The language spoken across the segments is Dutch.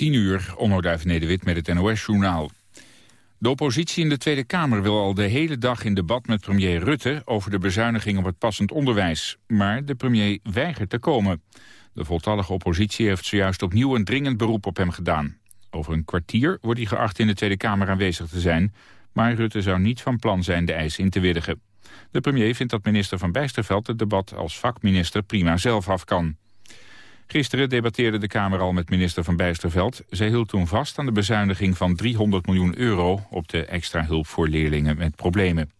10 uur, onderduif Nederwit met het NOS-journaal. De oppositie in de Tweede Kamer wil al de hele dag in debat met premier Rutte... over de bezuiniging op het passend onderwijs. Maar de premier weigert te komen. De voltallige oppositie heeft zojuist opnieuw een dringend beroep op hem gedaan. Over een kwartier wordt hij geacht in de Tweede Kamer aanwezig te zijn... maar Rutte zou niet van plan zijn de eis in te willigen. De premier vindt dat minister Van Bijsterveld het debat als vakminister prima zelf af kan. Gisteren debatteerde de Kamer al met minister Van Bijsterveld. Zij hield toen vast aan de bezuiniging van 300 miljoen euro... op de extra hulp voor leerlingen met problemen.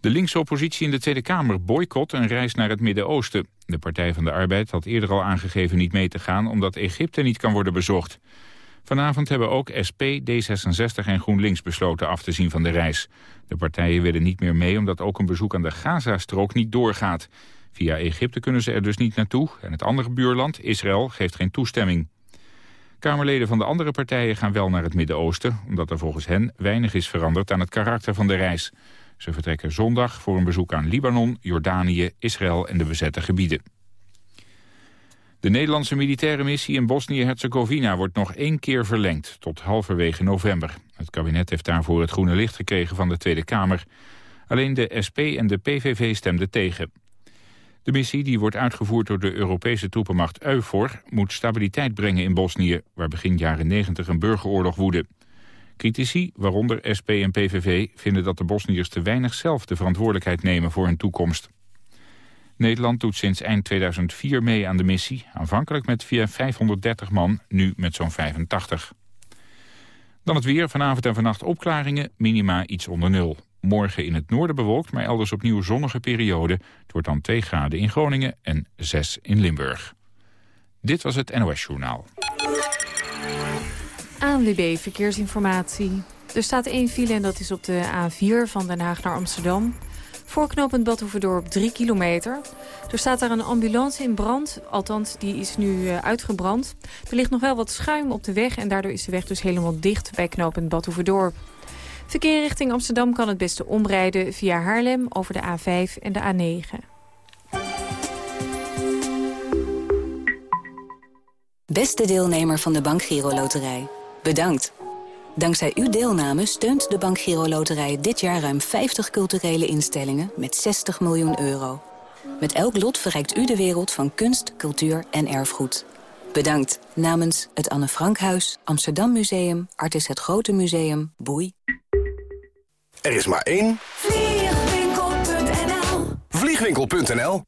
De linkse oppositie in de Tweede Kamer boycott een reis naar het Midden-Oosten. De Partij van de Arbeid had eerder al aangegeven niet mee te gaan... omdat Egypte niet kan worden bezocht. Vanavond hebben ook SP, D66 en GroenLinks besloten af te zien van de reis. De partijen willen niet meer mee omdat ook een bezoek aan de Gazastrook niet doorgaat. Via Egypte kunnen ze er dus niet naartoe en het andere buurland, Israël, geeft geen toestemming. Kamerleden van de andere partijen gaan wel naar het Midden-Oosten... omdat er volgens hen weinig is veranderd aan het karakter van de reis. Ze vertrekken zondag voor een bezoek aan Libanon, Jordanië, Israël en de bezette gebieden. De Nederlandse militaire missie in Bosnië-Herzegovina wordt nog één keer verlengd, tot halverwege november. Het kabinet heeft daarvoor het groene licht gekregen van de Tweede Kamer. Alleen de SP en de PVV stemden tegen. De missie, die wordt uitgevoerd door de Europese troepenmacht EUFOR... moet stabiliteit brengen in Bosnië, waar begin jaren 90 een burgeroorlog woedde. Critici, waaronder SP en PVV, vinden dat de Bosniërs te weinig zelf de verantwoordelijkheid nemen voor hun toekomst. Nederland doet sinds eind 2004 mee aan de missie, aanvankelijk met via 530 man, nu met zo'n 85. Dan het weer, vanavond en vannacht opklaringen, minima iets onder nul. Morgen in het noorden bewolkt, maar elders opnieuw zonnige periode. Het wordt dan 2 graden in Groningen en 6 in Limburg. Dit was het NOS Journaal. ANWB Verkeersinformatie. Er staat één file en dat is op de A4 van Den Haag naar Amsterdam. Voorknopend Badhoevedorp 3 kilometer. Er staat daar een ambulance in brand. Althans, die is nu uh, uitgebrand. Er ligt nog wel wat schuim op de weg... en daardoor is de weg dus helemaal dicht bij knooppunt Badhoevedorp. Verkeer richting Amsterdam kan het beste omrijden via Haarlem... over de A5 en de A9. Beste deelnemer van de Bank Giro Loterij. Bedankt. Dankzij uw deelname steunt de Bank Giro Loterij dit jaar ruim 50 culturele instellingen met 60 miljoen euro. Met elk lot verrijkt u de wereld van kunst, cultuur en erfgoed. Bedankt namens het Anne Frankhuis, Amsterdam Museum, Artis het Grote Museum, Boei. Er is maar één. Vliegwinkel.nl Vliegwinkel.nl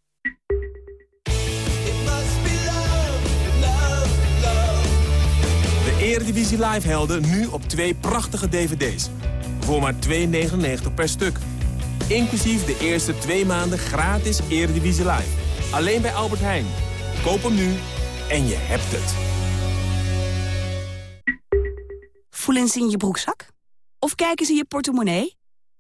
Eredivisie Live helden nu op twee prachtige dvd's. Voor maar 2,99 per stuk. Inclusief de eerste twee maanden gratis Eredivisie Live. Alleen bij Albert Heijn. Koop hem nu en je hebt het. Voelen ze in je broekzak? Of kijken ze in je portemonnee?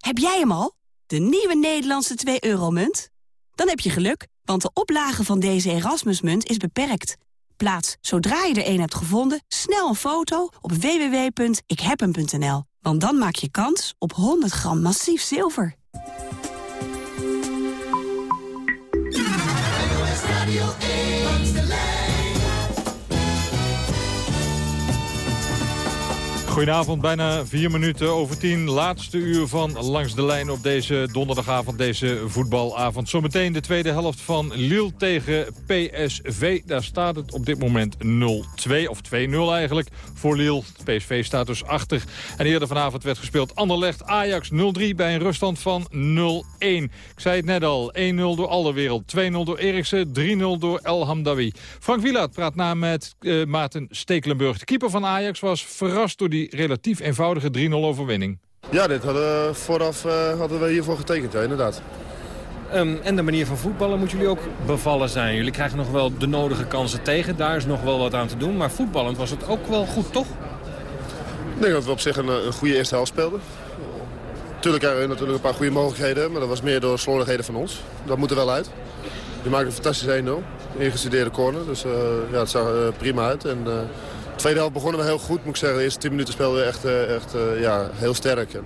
Heb jij hem al? De nieuwe Nederlandse 2-euro-munt? Dan heb je geluk, want de oplage van deze Erasmusmunt is beperkt. Plaats, zodra je er een hebt gevonden, snel een foto op www.ikhebhem.nl. Want dan maak je kans op 100 gram massief zilver. Goedenavond, bijna vier minuten over tien. Laatste uur van Langs de Lijn op deze donderdagavond, deze voetbalavond. Zometeen de tweede helft van Lille tegen PSV. Daar staat het op dit moment 0-2, of 2-0 eigenlijk, voor Lille. PSV staat dus achter. En eerder vanavond werd gespeeld Anderlecht Ajax 0-3 bij een ruststand van 0-1. Ik zei het net al, 1-0 door alle wereld, 2-0 door Eriksen, 3-0 door El Hamdawi. Frank Wielaert praat na met uh, Maarten Stekelenburg. De keeper van Ajax was verrast door die relatief eenvoudige 3-0 overwinning. Ja, dit hadden, vooraf uh, hadden we hiervoor getekend, ja, inderdaad. Um, en de manier van voetballen moet jullie ook bevallen zijn. Jullie krijgen nog wel de nodige kansen tegen. Daar is nog wel wat aan te doen. Maar voetballend was het ook wel goed, toch? Ik denk dat we op zich een, een goede eerste helft speelden. Tuurlijk hebben we natuurlijk een paar goede mogelijkheden. Maar dat was meer door slordigheden van ons. Dat moet er wel uit. Je maakt een fantastische 1-0. Ingestudeerde corner. Dus uh, ja, het zag er prima uit. En, uh, de tweede helft begonnen we heel goed, moet ik zeggen. De eerste 10 minuten speelden we echt, eh, echt uh, ja, heel sterk. En,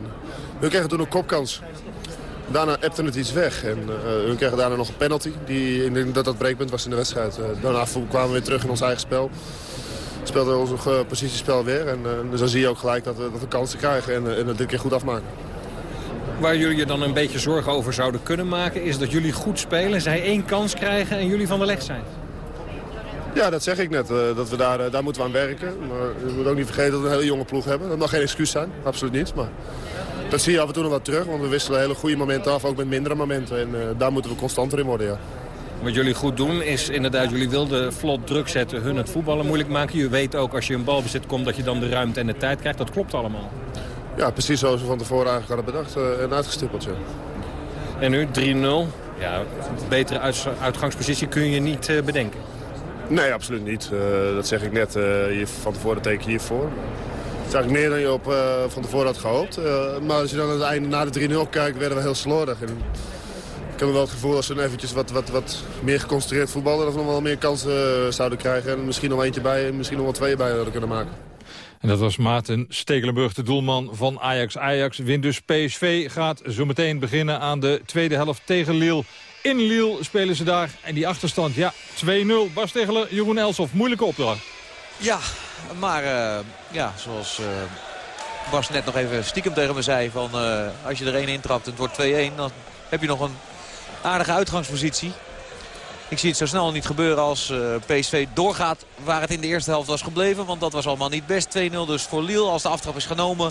we kregen toen een kopkans. Daarna epte het iets weg. En uh, we kregen daarna nog een penalty. Die, ik denk dat dat breekpunt was in de wedstrijd. Daarna kwamen we weer terug in ons eigen spel. speelt ons uh, positiespel weer. En dus dan zie je ook gelijk dat, dat we kansen krijgen en, en het dit keer goed afmaken. Waar jullie je dan een beetje zorgen over zouden kunnen maken... is dat jullie goed spelen, zij één kans krijgen en jullie van de leg zijn. Ja, dat zeg ik net. dat we daar, daar moeten we aan werken. Maar je moet ook niet vergeten dat we een hele jonge ploeg hebben. Dat mag geen excuus zijn, absoluut niet. Maar dat zie je af en toe nog wat terug, want we wisselen hele goede momenten af, ook met mindere momenten. En uh, daar moeten we constanter in worden, ja. Wat jullie goed doen is inderdaad, jullie wilden vlot druk zetten, hun het voetballen moeilijk maken. Je weet ook als je een balbezit komt dat je dan de ruimte en de tijd krijgt. Dat klopt allemaal. Ja, precies zoals we van tevoren eigenlijk hadden bedacht uh, en uitgestippeld. Ja. En nu 3-0. Ja, betere uitgangspositie kun je niet uh, bedenken. Nee, absoluut niet. dat zeg ik net. je van tevoren teken hiervoor is eigenlijk meer dan je op, uh, van tevoren had gehoopt. Maar als je dan aan het einde na de 3-0 kijkt, werden we heel slordig. Ik heb wel het gevoel we dan eventjes wat, wat, wat meer geconcentreerd voetballen... dat we nog wel meer kansen zouden krijgen. En misschien nog eentje bij en misschien nog wel twee bij hadden kunnen maken. En dat was Maarten Stekelenburg, de doelman van Ajax. Ajax wint dus PSV, gaat zo meteen beginnen aan de tweede helft tegen Lille. In Lille spelen ze daar. En die achterstand, ja, 2-0. Bas Tegeler, Jeroen Elsof, moeilijke opdracht. Ja, maar uh, ja, zoals uh, Bas net nog even stiekem tegen me zei... Van, uh, als je er één intrapt en het wordt 2-1... dan heb je nog een aardige uitgangspositie. Ik zie het zo snel niet gebeuren als PSV doorgaat waar het in de eerste helft was gebleven. Want dat was allemaal niet best. 2-0 dus voor Lille als de aftrap is genomen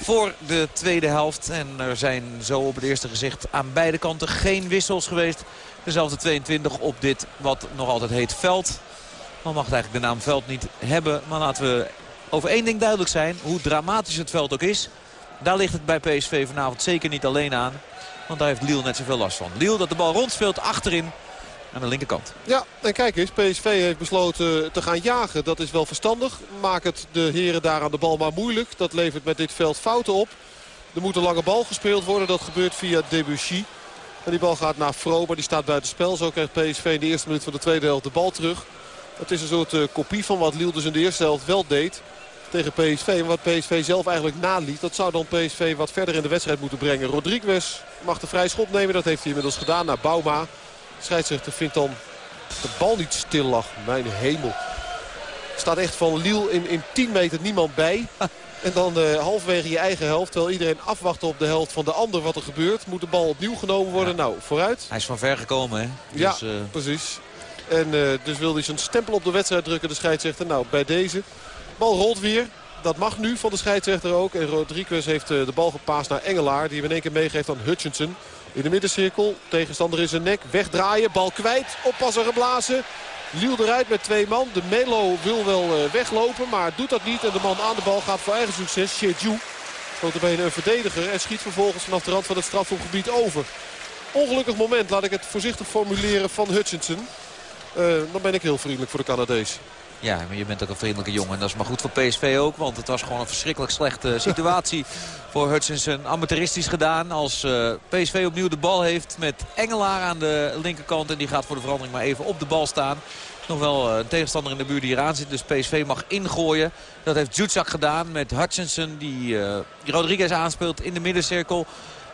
voor de tweede helft. En er zijn zo op het eerste gezicht aan beide kanten geen wissels geweest. Dezelfde 22 op dit wat nog altijd heet veld. Dan mag eigenlijk de naam veld niet hebben. Maar laten we over één ding duidelijk zijn. Hoe dramatisch het veld ook is. Daar ligt het bij PSV vanavond zeker niet alleen aan. Want daar heeft Liel net zoveel last van. Liel dat de bal rondspeelt achterin aan de linkerkant. Ja, en kijk eens. PSV heeft besloten te gaan jagen. Dat is wel verstandig. Maak het de heren daar aan de bal maar moeilijk. Dat levert met dit veld fouten op. Er moet een lange bal gespeeld worden. Dat gebeurt via Debussy. En die bal gaat naar Fro, maar die staat buiten spel. Zo krijgt PSV in de eerste minuut van de tweede helft de bal terug. Het is een soort uh, kopie van wat Liel dus in de eerste helft wel deed tegen PSV. En wat PSV zelf eigenlijk naliet. Dat zou dan PSV wat verder in de wedstrijd moeten brengen. Rodriguez mag de vrij schop nemen. Dat heeft hij inmiddels gedaan naar Bauma. De scheidsrechter vindt dan de bal niet stil lag. Mijn hemel. Er staat echt van Liel in, in 10 meter niemand bij. En dan uh, halverwege je eigen helft. Terwijl iedereen afwacht op de helft van de ander wat er gebeurt. Moet de bal opnieuw genomen worden. Nou, vooruit. Hij is van ver gekomen, hè? Dus, ja, uh... precies. En uh, dus wilde hij zijn stempel op de wedstrijd drukken, de scheidsrechter. Nou, bij deze. Bal rolt weer. Dat mag nu van de scheidsrechter ook. En Rodriguez heeft de bal gepaast naar Engelaar. Die hem in één keer meegeeft aan Hutchinson. In de middencirkel. Tegenstander in zijn nek. Wegdraaien. Bal kwijt. Oppassen geblazen. Liel eruit met twee man. De Melo wil wel uh, weglopen. Maar doet dat niet. En de man aan de bal gaat voor eigen succes. Sheju. Notabene een verdediger. En schiet vervolgens vanaf de rand van het strafhofgebied over. Ongelukkig moment, laat ik het voorzichtig formuleren, van Hutchinson. Uh, dan ben ik heel vriendelijk voor de Canadees. Ja, maar je bent ook een vriendelijke jongen. En dat is maar goed voor PSV ook. Want het was gewoon een verschrikkelijk slechte situatie voor Hutchinson. Amateuristisch gedaan als uh, PSV opnieuw de bal heeft met Engelaar aan de linkerkant. En die gaat voor de verandering maar even op de bal staan. Nog wel een tegenstander in de buurt die eraan zit. Dus PSV mag ingooien. Dat heeft Jutsak gedaan met Hutchinson die uh, Rodriguez aanspeelt in de middencirkel.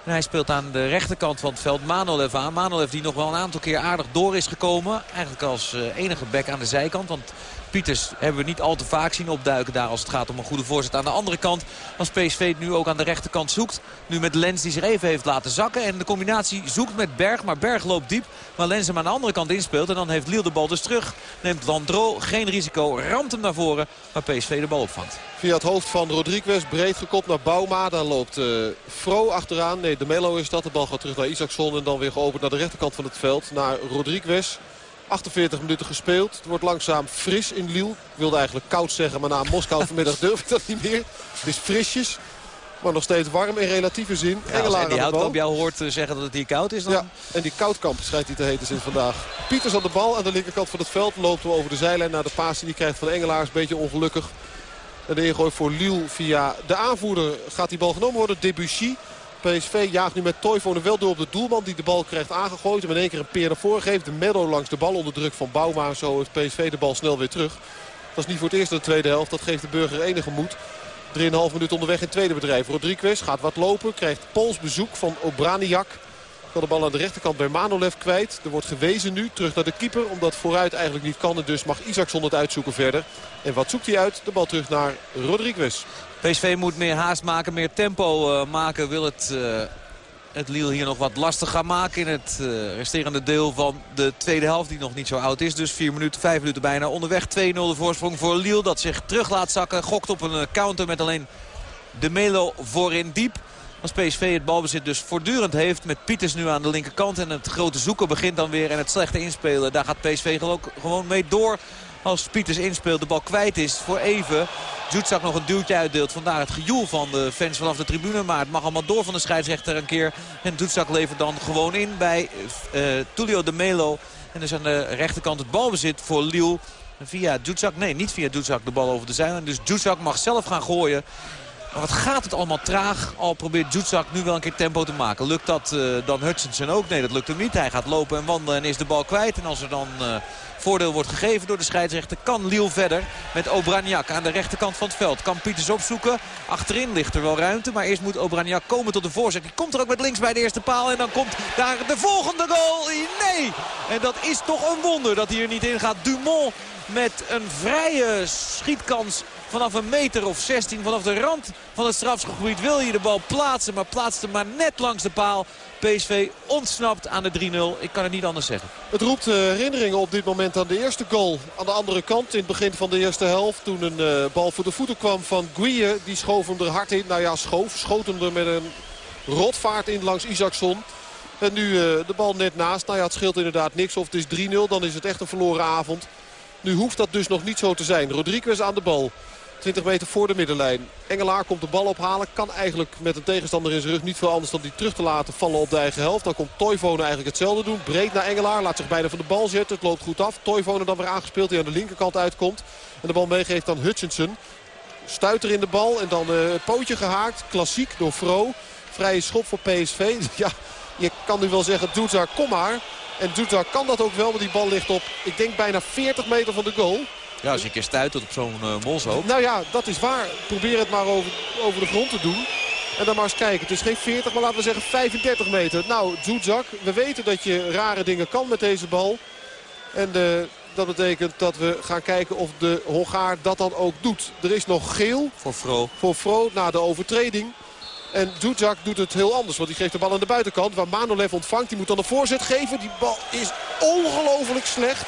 En hij speelt aan de rechterkant van het veld Manolev aan. Manolev die nog wel een aantal keer aardig door is gekomen. Eigenlijk als eh, enige back aan de zijkant. Want Pieters hebben we niet al te vaak zien opduiken daar als het gaat om een goede voorzet. Aan de andere kant, als PSV nu ook aan de rechterkant zoekt. Nu met Lens die zich even heeft laten zakken. En de combinatie zoekt met Berg, maar Berg loopt diep. Maar Lens hem aan de andere kant inspeelt. En dan heeft Liel de bal dus terug. Neemt Landro, geen risico, ramt hem naar voren. Maar PSV de bal opvangt. Via het hoofd van Rodriguez, breed gekopt naar Bauma. Daar loopt uh, Fro achteraan. Nee, de Melo is dat. De bal gaat terug naar Isaacson en dan weer geopend naar de rechterkant van het veld. Naar Rodriguez. 48 minuten gespeeld. Het wordt langzaam fris in Lille. Ik wilde eigenlijk koud zeggen, maar na Moskou vanmiddag durf ik dat niet meer. Het is frisjes. Maar nog steeds warm in relatieve zin. Ja, als die Houtkamp jou hoort eh, zeggen dat het hier koud is dan... Ja, en die koudkamp schijnt hij te heten sinds vandaag. Pieters aan de bal aan de linkerkant van het veld. Loopt we over de zijlijn naar de paas die hij krijgt van Engelaars. Beetje ongelukkig. En de ingooi voor Lille via de aanvoerder gaat die bal genomen worden. Debussy. PSV jaagt nu met Toivonen wel door op de doelman die de bal krijgt aangegooid. En in één keer een peer naar voren geeft. De Meadow langs de bal onder druk van Bouma. Zo heeft PSV de bal snel weer terug. Dat is niet voor het eerst in de tweede helft. Dat geeft de burger enige moed. 3,5 minuten onderweg in het tweede bedrijf. Rodriguez gaat wat lopen. Krijgt Pools bezoek van Obraniak. Kan de bal aan de rechterkant bij Manolev kwijt. Er wordt gewezen nu. Terug naar de keeper. Omdat vooruit eigenlijk niet kan. En dus mag Isaacson het uitzoeken verder. En wat zoekt hij uit? De bal terug naar Rodriguez. PSV moet meer haast maken, meer tempo uh, maken. Wil het, uh, het Lille hier nog wat lastig gaan maken in het uh, resterende deel van de tweede helft. Die nog niet zo oud is. Dus 4 minuten, 5 minuten bijna onderweg. 2-0 de voorsprong voor Lille dat zich terug laat zakken. Gokt op een counter met alleen de Melo voorin diep. Als PSV het balbezit dus voortdurend heeft met Pieters nu aan de linkerkant. En het grote zoeken begint dan weer en het slechte inspelen. Daar gaat PSV gewoon mee door als Pieters inspeelt. De bal kwijt is voor even. Zoetzak nog een duwtje uitdeelt. Vandaar het gejoel van de fans vanaf de tribune. Maar het mag allemaal door van de scheidsrechter een keer. En Zoetzak levert dan gewoon in bij uh, Tulio de Melo. En dus aan de rechterkant het balbezit voor Liel. Via Djutsak, nee niet via Djutsak de bal over de zijlijn. Dus Djutsak mag zelf gaan gooien. Maar wat gaat het allemaal traag. Al probeert Djutsak nu wel een keer tempo te maken. Lukt dat uh, dan Hutchinson ook? Nee, dat lukt hem niet. Hij gaat lopen en wandelen en is de bal kwijt. En als er dan uh, voordeel wordt gegeven door de scheidsrechter... kan Liel verder met Obraniak aan de rechterkant van het veld. Kan Pieters opzoeken. Achterin ligt er wel ruimte. Maar eerst moet Obraniak komen tot de voorzet. Die komt er ook met links bij de eerste paal. En dan komt daar de volgende goal. Nee! En dat is toch een wonder dat hij er niet in gaat. Dumont met een vrije schietkans vanaf een meter of 16 vanaf de rand van het strafgebied wil je de bal plaatsen. Maar plaatst hem maar net langs de paal. PSV ontsnapt aan de 3-0. Ik kan het niet anders zeggen. Het roept herinneringen op dit moment aan de eerste goal. Aan de andere kant in het begin van de eerste helft. Toen een uh, bal voor de voeten kwam van Guille. Die schoof hem er hard in. Nou ja, schoof. Schoot hem er met een rotvaart in langs Isaacson. En nu uh, de bal net naast. Nou ja, het scheelt inderdaad niks. Of het is 3-0, dan is het echt een verloren avond. Nu hoeft dat dus nog niet zo te zijn. Rodriguez aan de bal. 20 meter voor de middenlijn. Engelaar komt de bal ophalen. Kan eigenlijk met een tegenstander in zijn rug niet veel anders dan die terug te laten vallen op de eigen helft. Dan komt Toivonen eigenlijk hetzelfde doen. Breed naar Engelaar. Laat zich bijna van de bal zetten. Het loopt goed af. Toivonen dan weer aangespeeld die aan de linkerkant uitkomt. En de bal meegeeft aan Hutchinson. Stuit er in de bal en dan uh, pootje gehaakt. Klassiek door Fro. Vrije schop voor PSV. Ja, je kan nu wel zeggen, Doezar, kom maar. En Doezar kan dat ook wel, want die bal ligt op, ik denk bijna 40 meter van de goal. Ja, als je een keer stuitert op zo'n uh, molshoop. Nou ja, dat is waar. Probeer het maar over, over de grond te doen. En dan maar eens kijken. Het is geen 40, maar laten we zeggen 35 meter. Nou, Zoetzak, we weten dat je rare dingen kan met deze bal. En de, dat betekent dat we gaan kijken of de Hongaar dat dan ook doet. Er is nog geel. Voor Fro. Voor Fro na de overtreding. En Dujak doet het heel anders. Want die geeft de bal aan de buitenkant. Waar Manolev ontvangt. Die moet dan een voorzet geven. Die bal is ongelooflijk slecht.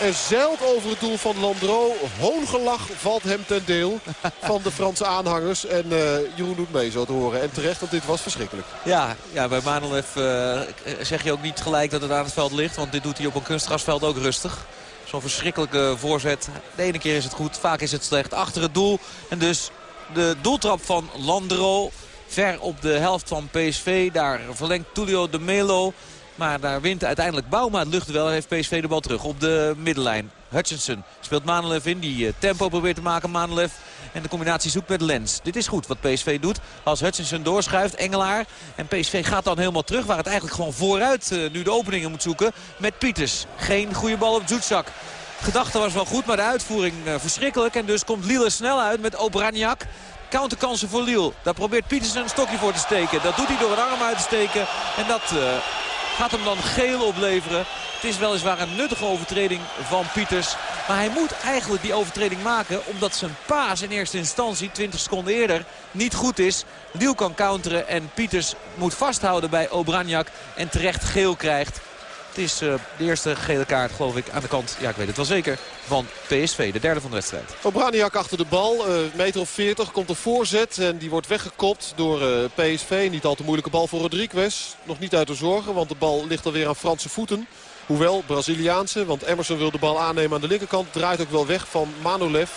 En zeilt over het doel van Landro. Hoongelach valt hem ten deel van de Franse aanhangers. En uh, Jeroen doet mee zo te horen. En terecht, want dit was verschrikkelijk. Ja, ja bij Manolev uh, zeg je ook niet gelijk dat het aan het veld ligt. Want dit doet hij op een kunstgrasveld ook rustig. Zo'n verschrikkelijke voorzet. De ene keer is het goed, vaak is het slecht. Achter het doel. En dus de doeltrap van Landro. Ver op de helft van PSV. Daar verlengt Tulio de Melo. Maar daar wint uiteindelijk Bouma het luchtduel en heeft PSV de bal terug op de middenlijn. Hutchinson speelt Manolev in. Die tempo probeert te maken. Manolev en de combinatie zoekt met Lens. Dit is goed wat PSV doet. Als Hutchinson doorschuift, Engelaar. En PSV gaat dan helemaal terug. Waar het eigenlijk gewoon vooruit uh, nu de openingen moet zoeken. Met Pieters. Geen goede bal op Zoetzak. Gedachte was wel goed, maar de uitvoering uh, verschrikkelijk. En dus komt Lille snel uit met Obraniak. Counterkansen voor Lille. Daar probeert Pieters een stokje voor te steken. Dat doet hij door een arm uit te steken. En dat... Uh, gaat hem dan geel opleveren. Het is weliswaar een nuttige overtreding van Pieters. Maar hij moet eigenlijk die overtreding maken omdat zijn paas in eerste instantie 20 seconden eerder niet goed is. Liel kan counteren en Pieters moet vasthouden bij Obranjak en terecht geel krijgt. Is uh, de eerste gele kaart, geloof ik, aan de kant, ja ik weet het wel zeker, van PSV. De derde van de wedstrijd. Obraniak achter de bal, uh, meter of 40, komt een voorzet. En die wordt weggekopt door uh, PSV. Niet al te moeilijke bal voor Rodriguez. Nog niet uit de zorgen, want de bal ligt alweer aan Franse voeten. Hoewel, Braziliaanse, want Emerson wil de bal aannemen aan de linkerkant. Draait ook wel weg van Manolev.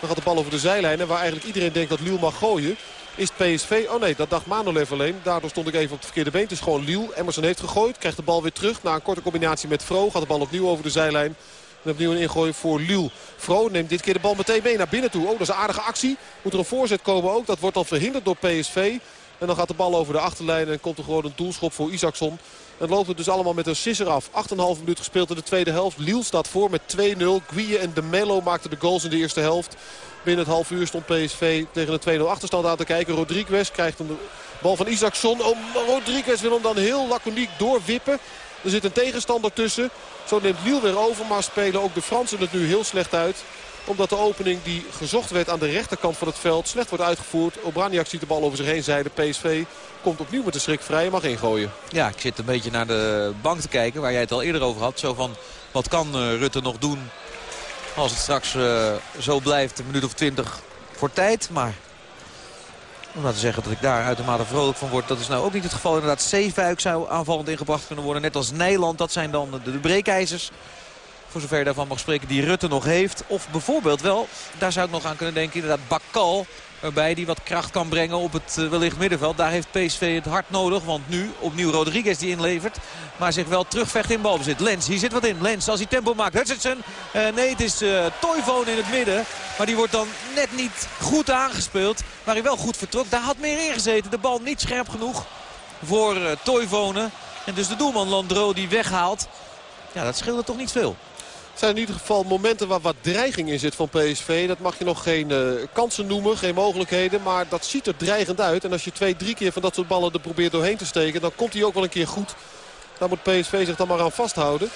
Dan gaat de bal over de zijlijnen, waar eigenlijk iedereen denkt dat Liel mag gooien. Is PSV... Oh nee, dat dacht Manolev alleen. Daardoor stond ik even op het verkeerde been. Het is gewoon Liel. Emerson heeft gegooid. Krijgt de bal weer terug. Na een korte combinatie met Vro gaat de bal opnieuw over de zijlijn. En opnieuw een ingooi voor Liel. Vro neemt dit keer de bal meteen mee naar binnen toe. Oh, dat is een aardige actie. Moet er een voorzet komen ook. Dat wordt dan verhinderd door PSV. En dan gaat de bal over de achterlijn en komt er gewoon een doelschop voor Isaacson. En loopt het dus allemaal met een sisser af. 8,5 minuut gespeeld in de tweede helft. Liel staat voor met 2-0. Guille en De Mello maakten de goals in de eerste helft. Binnen het half uur stond PSV tegen een 2-0 achterstand aan te kijken. Rodriguez krijgt een bal van Isaacson. Oh, Rodriguez wil hem dan heel laconiek doorwippen. Er zit een tegenstander tussen. Zo neemt Liel weer over, maar spelen ook de Fransen het nu heel slecht uit omdat de opening die gezocht werd aan de rechterkant van het veld slecht wordt uitgevoerd. Obraniak ziet de bal over zich heen zijde. PSV komt opnieuw met de schrik vrij en mag ingooien. Ja, ik zit een beetje naar de bank te kijken waar jij het al eerder over had. Zo van, wat kan uh, Rutte nog doen als het straks uh, zo blijft, een minuut of twintig voor tijd. Maar om nou te zeggen dat ik daar uitermate vrolijk van word. Dat is nou ook niet het geval. Inderdaad, Zeefuik zou aanvallend ingebracht kunnen worden. Net als Nederland. Dat zijn dan de, de breekijzers. Voor zover daarvan mag spreken die Rutte nog heeft. Of bijvoorbeeld wel, daar zou ik nog aan kunnen denken. Inderdaad, Bakal. Waarbij die wat kracht kan brengen op het uh, wellicht middenveld. Daar heeft PSV het hard nodig. Want nu opnieuw Rodriguez die inlevert. Maar zich wel terugvecht in balbezit. Lens, hier zit wat in. Lens als hij tempo maakt. Hutchinson. Uh, nee, het is uh, in het midden. Maar die wordt dan net niet goed aangespeeld. Maar hij wel goed vertrok. Daar had meer ingezeten. De bal niet scherp genoeg voor uh. En dus de doelman Landro die weghaalt. Ja, dat scheelde toch niet veel. Het zijn in ieder geval momenten waar wat dreiging in zit van PSV. Dat mag je nog geen uh, kansen noemen, geen mogelijkheden. Maar dat ziet er dreigend uit. En als je twee, drie keer van dat soort ballen er probeert doorheen te steken... dan komt hij ook wel een keer goed. Daar moet PSV zich dan maar aan vasthouden.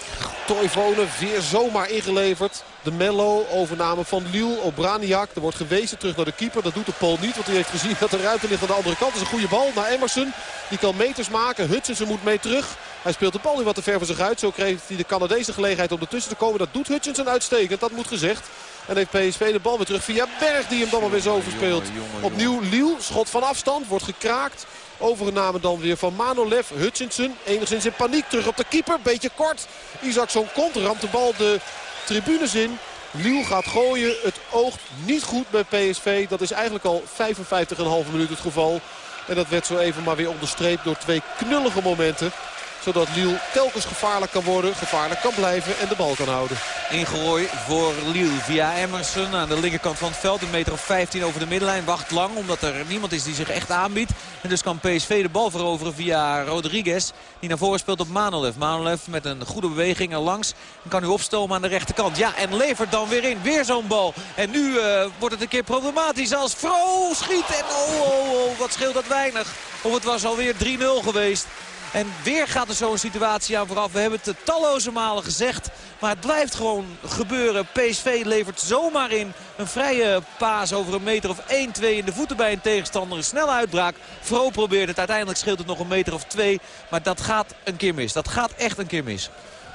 Toivonen weer zomaar ingeleverd. De Mello, overname van Liel, Obraniak. Er wordt gewezen terug naar de keeper. Dat doet de Pool niet, want hij heeft gezien dat de ruimte ligt aan de andere kant. Dat is een goede bal naar Emerson. Die kan meters maken. Hutchinson moet mee terug. Hij speelt de bal nu wat te ver voor zich uit. Zo kreeg hij de Canadese gelegenheid om ertussen te komen. Dat doet Hutchinson uitstekend, dat moet gezegd. En heeft PSV de bal weer terug via Berg die hem dan maar weer zo verspeelt. Opnieuw Liel, schot van afstand, wordt gekraakt. Overname dan weer van Manolev. Hutchinson enigszins in paniek terug op de keeper. Beetje kort. Isaacson komt, ramt de bal de tribunes in. Liel gaat gooien. Het oogt niet goed bij PSV. Dat is eigenlijk al 55,5 minuut het geval. En dat werd zo even maar weer onderstreept door twee knullige momenten zodat Liel telkens gevaarlijk kan worden, gevaarlijk kan blijven en de bal kan houden. Ingooi voor Liel via Emerson aan de linkerkant van het veld. Een meter of 15 over de middenlijn. Wacht lang omdat er niemand is die zich echt aanbiedt. En dus kan PSV de bal veroveren via Rodriguez. Die naar voren speelt op Manolev. Manolev met een goede beweging erlangs. En kan nu opstomen aan de rechterkant. Ja, en levert dan weer in. Weer zo'n bal. En nu uh, wordt het een keer problematisch als Fro schiet. En oh, oh, oh, wat scheelt dat weinig. Of het was alweer 3-0 geweest. En weer gaat er zo'n situatie aan vooraf. We hebben het talloze malen gezegd. Maar het blijft gewoon gebeuren. PSV levert zomaar in. Een vrije paas over een meter of 1-2 in de voeten bij een tegenstander. Een snelle uitbraak. Vro probeert het. Uiteindelijk scheelt het nog een meter of 2. Maar dat gaat een keer mis. Dat gaat echt een keer mis.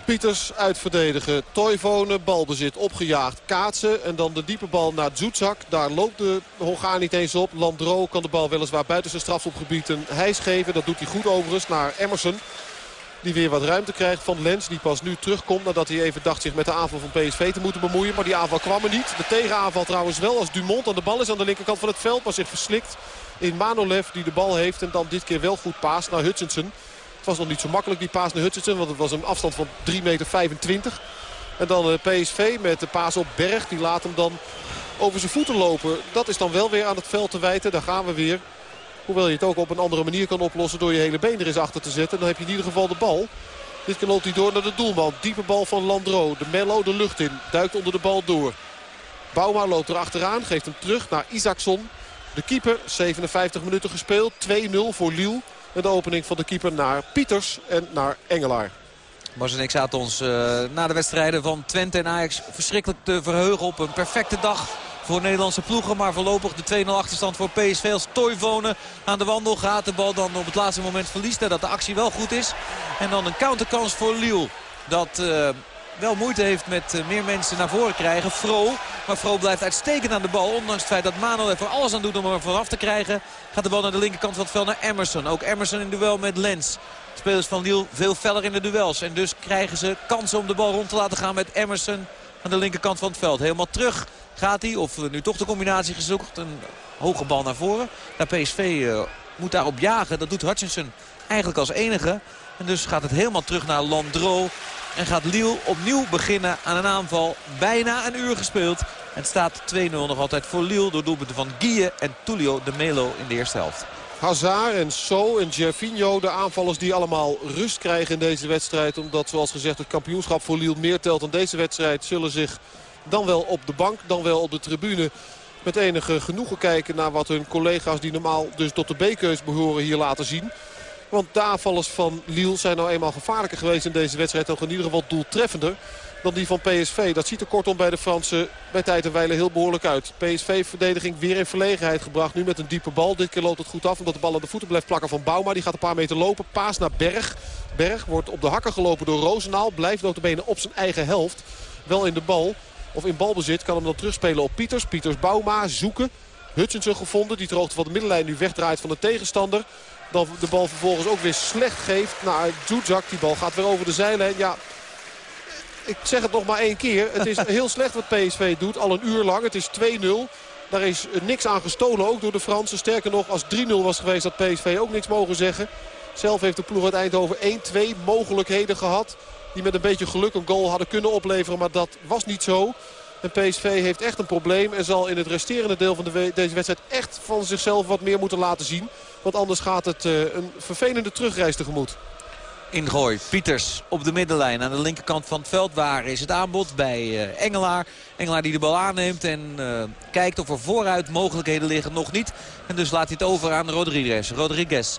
Pieters uitverdedigen. Toivonen, balbezit, opgejaagd. Kaatsen en dan de diepe bal naar Zuzak. Daar loopt de Hongaar niet eens op. Landro kan de bal weliswaar buiten zijn strafschopgebied een hijs geven. Dat doet hij goed overigens naar Emerson. Die weer wat ruimte krijgt van Lens. Die pas nu terugkomt nadat hij even dacht zich met de aanval van PSV te moeten bemoeien. Maar die aanval kwam er niet. De tegenaanval trouwens wel als Dumont aan de bal is aan de linkerkant van het veld. Maar zich verslikt in Manolev die de bal heeft. En dan dit keer wel goed paast naar Hutchinson. Het was nog niet zo makkelijk die paas naar Hutchinson. Want het was een afstand van 3,25 meter. En dan eh, PSV met de paas op Berg. Die laat hem dan over zijn voeten lopen. Dat is dan wel weer aan het veld te wijten. Daar gaan we weer. Hoewel je het ook op een andere manier kan oplossen door je hele been er eens achter te zetten. Dan heb je in ieder geval de bal. Dit keer loopt hij door naar de doelman. Diepe bal van Landro. De Mello de lucht in. Duikt onder de bal door. Bouma loopt er achteraan. Geeft hem terug naar Isaacson. De keeper. 57 minuten gespeeld. 2-0 voor Liel. De opening van de keeper naar Pieters en naar Engelaar. Bas en ik zaten ons uh, na de wedstrijden van Twente en Ajax verschrikkelijk te verheugen op een perfecte dag voor Nederlandse ploegen. Maar voorlopig de 2-0 achterstand voor PSV als Toivonen aan de wandel gaat. De bal dan op het laatste moment verliest. Dat de actie wel goed is. En dan een counterkans voor Lille. Dat... Uh, wel moeite heeft met uh, meer mensen naar voren krijgen. Fro. Maar Fro blijft uitstekend aan de bal. Ondanks het feit dat Mano er voor alles aan doet om hem vanaf te krijgen. Gaat de bal naar de linkerkant van het veld naar Emerson. Ook Emerson in duel met Lens. Spelers van Lille veel feller in de duels. En dus krijgen ze kansen om de bal rond te laten gaan met Emerson aan de linkerkant van het veld. Helemaal terug gaat hij. Of nu toch de combinatie gezocht. Een hoge bal naar voren. Naar PSV uh, moet daarop jagen. Dat doet Hutchinson eigenlijk als enige. En dus gaat het helemaal terug naar Landro. En gaat Lille opnieuw beginnen aan een aanval. Bijna een uur gespeeld. Het staat 2-0 nog altijd voor Lille door doelpunten van Guille en Tullio de Melo in de eerste helft. Hazard en So en Gervinho, de aanvallers die allemaal rust krijgen in deze wedstrijd. Omdat zoals gezegd het kampioenschap voor Lille meer telt dan deze wedstrijd. Zullen zich dan wel op de bank, dan wel op de tribune met enige genoegen kijken naar wat hun collega's die normaal dus tot de B-keus behoren hier laten zien. Want de aanvallers van Lille zijn nou eenmaal gevaarlijker geweest in deze wedstrijd. Ook in ieder geval doeltreffender dan die van PSV. Dat ziet er kortom bij de Fransen bij tijd en wijle heel behoorlijk uit. PSV-verdediging weer in verlegenheid gebracht. Nu met een diepe bal. Dit keer loopt het goed af omdat de bal aan de voeten blijft plakken van Bouma. Die gaat een paar meter lopen. Paas naar Berg. Berg wordt op de hakken gelopen door Roosendaal. Blijft notabene op zijn eigen helft. Wel in de bal. Of in balbezit kan hem dan terugspelen op Pieters. Pieters Bouma zoeken. Hutchinson gevonden. Die ter hoogte van de middenlijn nu wegdraait van de tegenstander. Dan de bal vervolgens ook weer slecht geeft naar Zuzak. Die bal gaat weer over de zijlijn. Ja, ik zeg het nog maar één keer. Het is heel slecht wat PSV doet. Al een uur lang. Het is 2-0. Daar is niks aan gestolen ook door de Fransen. Sterker nog, als 3-0 was geweest had PSV ook niks mogen zeggen. Zelf heeft de ploeg uit Eindhoven 1-2 mogelijkheden gehad. Die met een beetje geluk een goal hadden kunnen opleveren. Maar dat was niet zo. En PSV heeft echt een probleem. En zal in het resterende deel van de deze wedstrijd echt van zichzelf wat meer moeten laten zien. Want anders gaat het uh, een vervelende terugreis tegemoet. Ingooi, Pieters op de middenlijn aan de linkerkant van het veld. Waar is het aanbod bij uh, Engelaar. Engelaar die de bal aanneemt en uh, kijkt of er vooruit mogelijkheden liggen. Nog niet. En dus laat hij het over aan Rodriguez. Rodriguez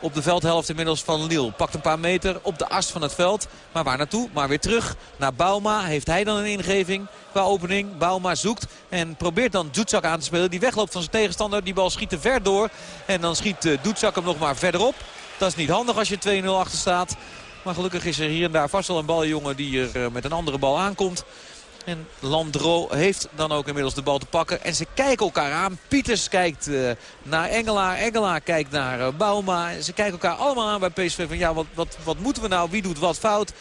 op de veldhelft inmiddels van Lille. Pakt een paar meter op de as van het veld. Maar waar naartoe? Maar weer terug naar Bauma. Heeft hij dan een ingeving qua opening? Bauma zoekt en probeert dan Doetsak aan te spelen. Die wegloopt van zijn tegenstander. Die bal schiet te ver door. En dan schiet uh, Doetsak hem nog maar verderop. Dat is niet handig als je 2-0 achter staat. Maar gelukkig is er hier en daar vast wel een baljongen die er uh, met een andere bal aankomt. En Landro heeft dan ook inmiddels de bal te pakken. En ze kijken elkaar aan. Pieters kijkt uh, naar Engelaar. Engelaar kijkt naar uh, Bauma. Ze kijken elkaar allemaal aan bij PSV. Van ja, wat, wat, wat moeten we nou? Wie doet wat fout?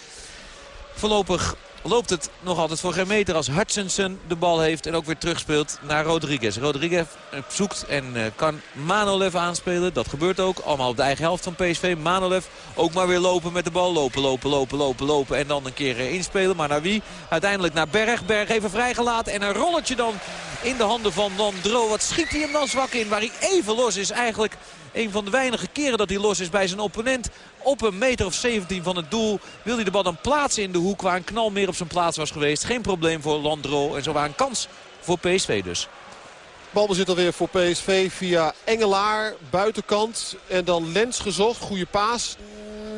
Voorlopig loopt het nog altijd voor geen meter als Hutchinson de bal heeft. En ook weer terugspeelt naar Rodriguez. Rodriguez zoekt en uh, kan Manolev aanspelen. Dat gebeurt ook. Allemaal op de eigen helft van PSV. Manolev ook maar weer lopen met de bal. Lopen, lopen, lopen, lopen, lopen. En dan een keer uh, inspelen. Maar naar wie? Uiteindelijk naar Berg. Berg even vrijgelaten. En een rolletje dan in de handen van Landro. Wat schiet hij hem dan zwak in. Waar hij even los is. Eigenlijk een van de weinige keren dat hij los is bij zijn opponent. Op een meter of 17 van het doel wil hij de bal dan plaatsen in de hoek. Waar een knal meer op zijn plaats was geweest. Geen probleem voor Landro. En zo waar een kans voor PSV dus. Balbezit alweer voor PSV via Engelaar, buitenkant. En dan Lens gezocht, goede paas.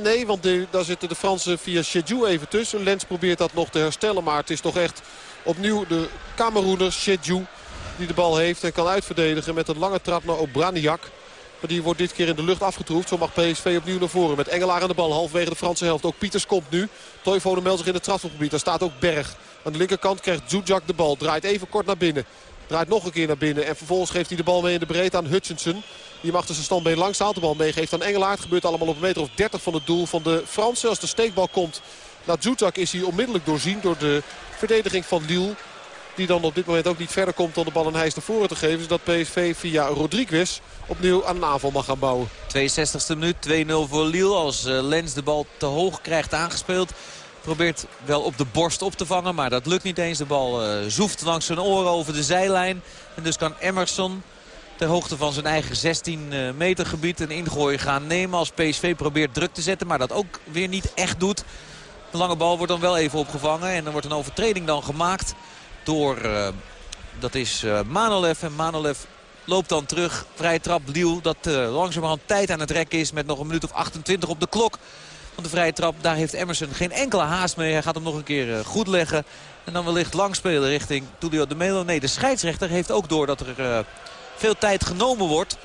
Nee, want daar zitten de Fransen via Chedjou even tussen. Lens probeert dat nog te herstellen, maar het is toch echt opnieuw de Cameroener Chedjou die de bal heeft en kan uitverdedigen met een lange trap naar Obraniak. Maar die wordt dit keer in de lucht afgetroefd. Zo mag PSV opnieuw naar voren. Met Engelaar aan de bal. Halfwege de Franse helft. Ook Pieters komt nu. Toivonen meldt zich in het strafgebied. Daar staat ook Berg. Aan de linkerkant krijgt Zuzak de bal. Draait even kort naar binnen. Draait nog een keer naar binnen. En vervolgens geeft hij de bal mee in de breedte aan Hutchinson. Die mag zijn standbeen langs. De bal meegeeft aan Engelaar. Het gebeurt allemaal op een meter of 30 van het doel van de Fransen. Als de steekbal komt naar Zuzak is hij onmiddellijk doorzien door de verdediging van Lille. Die dan op dit moment ook niet verder komt dan de bal een hijs naar voren te geven. Zodat PSV via Rodriguez opnieuw aan een aanval mag gaan bouwen. 62e minuut, 2-0 voor Lille. Als Lens de bal te hoog krijgt aangespeeld. Probeert wel op de borst op te vangen, maar dat lukt niet eens. De bal uh, zoeft langs zijn oren over de zijlijn. En dus kan Emerson ter hoogte van zijn eigen 16 meter gebied een ingooi gaan nemen. Als PSV probeert druk te zetten, maar dat ook weer niet echt doet. De lange bal wordt dan wel even opgevangen en er wordt een overtreding dan gemaakt door, uh, dat is uh, Manolev. En Manolev loopt dan terug. Vrije trap Liel dat uh, langzamerhand tijd aan het rekken is met nog een minuut of 28 op de klok. Want de vrije trap, daar heeft Emerson geen enkele haast mee. Hij gaat hem nog een keer goed leggen. En dan wellicht lang spelen richting Tulio de Melo. Nee, de scheidsrechter heeft ook door dat er veel tijd genomen wordt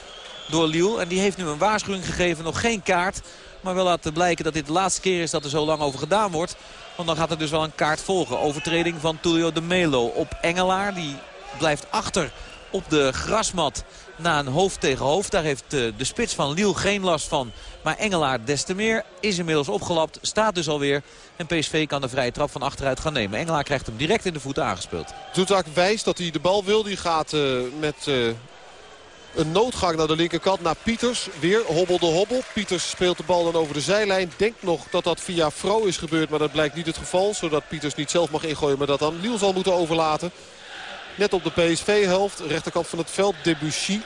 door Liel. En die heeft nu een waarschuwing gegeven, nog geen kaart. Maar wel laten blijken dat dit de laatste keer is dat er zo lang over gedaan wordt. Want dan gaat er dus wel een kaart volgen. Overtreding van Tulio de Melo op Engelaar. Die blijft achter op de grasmat na een hoofd tegen hoofd. Daar heeft de, de spits van Liel geen last van. Maar Engelaar des te meer is inmiddels opgelapt. Staat dus alweer. En PSV kan de vrije trap van achteruit gaan nemen. Engelaar krijgt hem direct in de voeten aangespeeld. Zoetak wijst dat hij de bal wil. Die gaat uh, met... Uh... Een noodgang naar de linkerkant naar Pieters. Weer hobbel de hobbel. Pieters speelt de bal dan over de zijlijn. Denkt nog dat dat via Fro is gebeurd. Maar dat blijkt niet het geval. Zodat Pieters niet zelf mag ingooien. Maar dat dan Liel zal moeten overlaten. Net op de PSV-helft. Rechterkant van het veld. Debussy.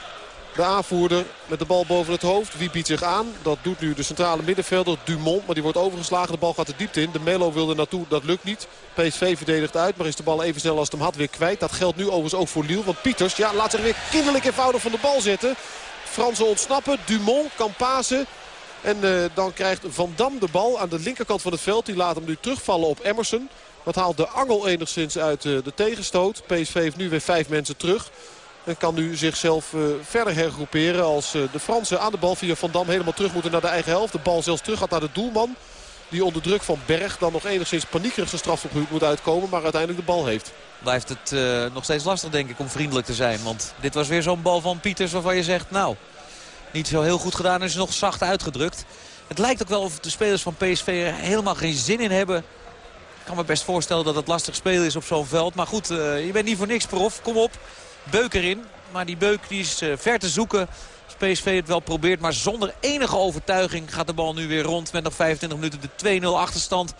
De aanvoerder met de bal boven het hoofd. Wie biedt zich aan? Dat doet nu de centrale middenvelder Dumont. Maar die wordt overgeslagen. De bal gaat de diepte in. De Melo wilde naartoe. Dat lukt niet. PSV verdedigt uit. Maar is de bal even snel als het hem had weer kwijt. Dat geldt nu overigens ook voor Liel. Want Pieters ja, laat zich weer kinderlijk eenvoudig van de bal zetten. Fransen ontsnappen. Dumont kan pasen. En uh, dan krijgt Van Dam de bal aan de linkerkant van het veld. Die laat hem nu terugvallen op Emerson. Dat haalt de angel enigszins uit uh, de tegenstoot. PSV heeft nu weer vijf mensen terug. En kan nu zichzelf uh, verder hergroeperen als uh, de Fransen aan de bal via Van Dam helemaal terug moeten naar de eigen helft. De bal zelfs terug gaat naar de doelman. Die onder druk van Berg dan nog enigszins paniekerig zijn strafgebied moet uitkomen. Maar uiteindelijk de bal heeft. Blijft het uh, nog steeds lastig denk ik om vriendelijk te zijn. Want dit was weer zo'n bal van Pieters waarvan je zegt nou niet zo heel goed gedaan. is nog zacht uitgedrukt. Het lijkt ook wel of de spelers van PSV er helemaal geen zin in hebben. Ik kan me best voorstellen dat het lastig spelen is op zo'n veld. Maar goed, je bent niet voor niks prof. Kom op. Beuk erin. Maar die beuk die is uh, ver te zoeken. PSV het wel probeert. Maar zonder enige overtuiging gaat de bal nu weer rond. Met nog 25 minuten de 2-0 achterstand.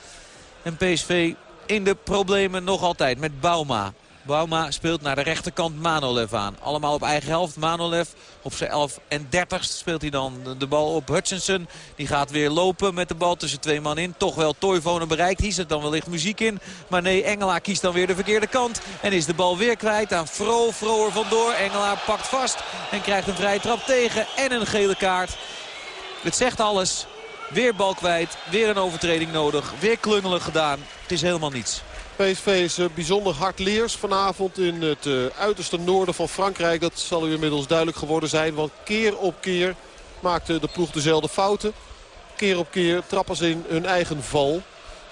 En PSV in de problemen nog altijd met Bauma. Bauma speelt naar de rechterkant Manolev aan. Allemaal op eigen helft. Manolev op zijn 11 en 30 speelt hij dan de bal op Hutchinson. Die gaat weer lopen met de bal tussen twee man in. Toch wel Toivonen bereikt. Hier zit dan wellicht muziek in. Maar nee, Engelaar kiest dan weer de verkeerde kant. En is de bal weer kwijt aan Fro. Fro er vandoor. Engelaar pakt vast en krijgt een vrije trap tegen. En een gele kaart. Het zegt alles. Weer bal kwijt. Weer een overtreding nodig. Weer klungelig gedaan. Het is helemaal niets. PSV is bijzonder hardleers vanavond in het uh, uiterste noorden van Frankrijk. Dat zal u inmiddels duidelijk geworden zijn. Want keer op keer maakte de ploeg dezelfde fouten. Keer op keer trappen ze in hun eigen val.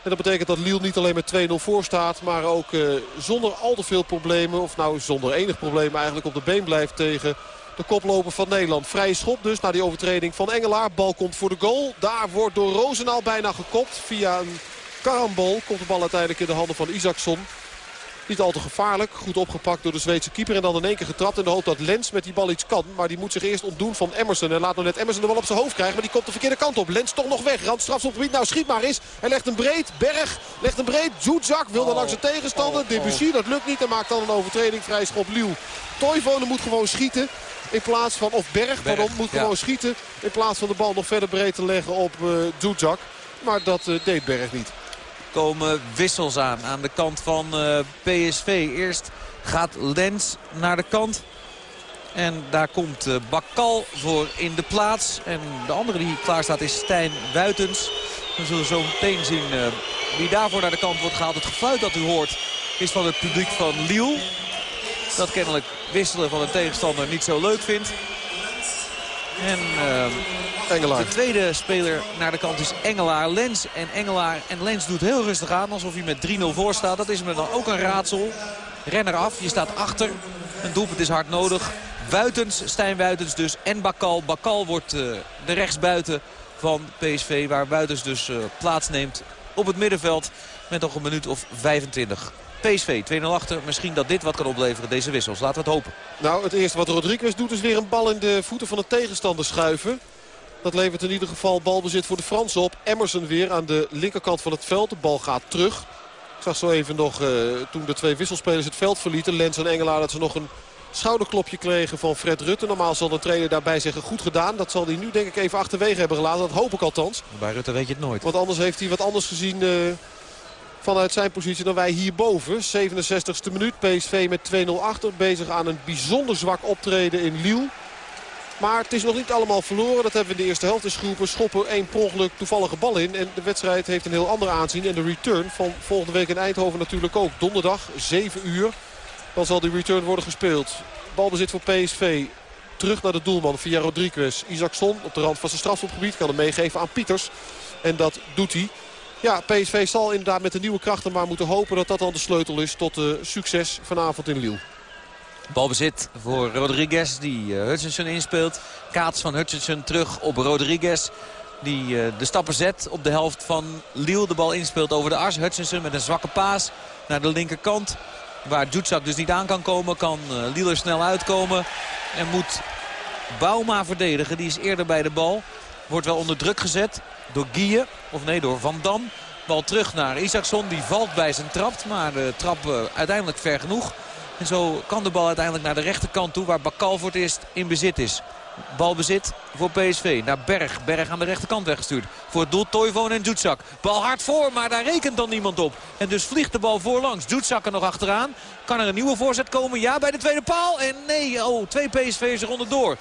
En dat betekent dat Lille niet alleen met 2-0 voor staat. Maar ook uh, zonder al te veel problemen. Of nou zonder enig probleem eigenlijk op de been blijft tegen de koploper van Nederland. Vrije schop dus naar die overtreding van Engelaar. Bal komt voor de goal. Daar wordt door Roosendaal bijna gekopt via een karambol. Komt de bal uiteindelijk in de handen van Isaacson. Niet al te gevaarlijk. Goed opgepakt door de Zweedse keeper. En dan in één keer getrapt in de hoop dat Lens met die bal iets kan. Maar die moet zich eerst ontdoen van Emerson. En laat nog net Emerson de bal op zijn hoofd krijgen. Maar die komt de verkeerde kant op. Lens toch nog weg. Rand strafschopgebied. Nou schiet maar eens. Hij legt een breed. Berg legt een breed. Zoetzak wil dan langs de tegenstander. Debussy dat lukt niet. En maakt dan een overtreding. Vrij schop Liel. Toivonen moet gewoon schieten. In plaats van, of Berg, Berg pardon, moet gewoon schieten. In plaats van de bal nog verder breed te leggen op uh. Maar dat uh, deed Berg niet komen wissels aan aan de kant van uh, PSV. Eerst gaat Lens naar de kant. En daar komt uh, Bakal voor in de plaats. En de andere die klaar staat is Stijn Wuitens. We zullen zo meteen zien uh, wie daarvoor naar de kant wordt gehaald. Het gefluit dat u hoort is van het publiek van Lille. Dat kennelijk wisselen van een tegenstander niet zo leuk vindt. En de tweede speler naar de kant is Engelaar. Lens en Engelaar. En Lens doet heel rustig aan alsof hij met 3-0 voor staat. Dat is me dan ook een raadsel. Renner af, je staat achter. Een doelpunt is hard nodig. Wuitens, Stijn Wuitens dus en Bakal. Bakal wordt uh, de rechtsbuiten van PSV. Waar Wuitens dus uh, plaatsneemt op het middenveld met nog een minuut of 25. PSV 2-0 achter. Misschien dat dit wat kan opleveren, deze wissels. Laten we het hopen. Nou, het eerste wat Rodriguez doet is weer een bal in de voeten van de tegenstander schuiven. Dat levert in ieder geval balbezit voor de Fransen op. Emerson weer aan de linkerkant van het veld. De bal gaat terug. Ik zag zo even nog, uh, toen de twee wisselspelers het veld verlieten... Lens en Engelaar, dat ze nog een schouderklopje kregen van Fred Rutte. Normaal zal de trainer daarbij zeggen goed gedaan. Dat zal hij nu denk ik even achterwege hebben gelaten. Dat hoop ik althans. Bij Rutte weet je het nooit. Want anders heeft hij wat anders gezien... Uh, vanuit zijn positie dan wij hierboven. 67e minuut. PSV met 2-0 achter. Bezig aan een bijzonder zwak optreden in Lille. Maar het is nog niet allemaal verloren. Dat hebben we in de eerste helft eens geroepen. Schoppen één per ongeluk toevallige bal in. En de wedstrijd heeft een heel ander aanzien. En de return van volgende week in Eindhoven natuurlijk ook. Donderdag 7 uur. Dan zal die return worden gespeeld. Balbezit voor PSV. Terug naar de doelman via Rodriguez. Isaacson op de rand van zijn strafschopgebied. Kan hem meegeven aan Pieters. En dat doet hij. Ja, PSV zal inderdaad met de nieuwe krachten maar moeten hopen dat dat dan de sleutel is tot uh, succes vanavond in Lille. Balbezit voor Rodriguez die uh, Hutchinson inspeelt. Kaats van Hutchinson terug op Rodriguez. Die uh, de stappen zet op de helft van Lille. De bal inspeelt over de as. Hutchinson met een zwakke paas naar de linkerkant. Waar Djutsak dus niet aan kan komen. Kan uh, Lille er snel uitkomen. En moet Bauma verdedigen. Die is eerder bij de bal. Wordt wel onder druk gezet door Guille. Of nee, door Van Dam. Bal terug naar Isaacson. Die valt bij zijn trap. Maar de trap uiteindelijk ver genoeg. En zo kan de bal uiteindelijk naar de rechterkant toe waar Bakal voor eerst in bezit is. Balbezit voor PSV. Naar Berg. Berg aan de rechterkant weggestuurd. Voor het doel en Dutsak. Bal hard voor, maar daar rekent dan niemand op. En dus vliegt de bal voorlangs. Dutsak er nog achteraan. Kan er een nieuwe voorzet komen? Ja, bij de tweede paal. En nee, oh, twee PSV's er onderdoor.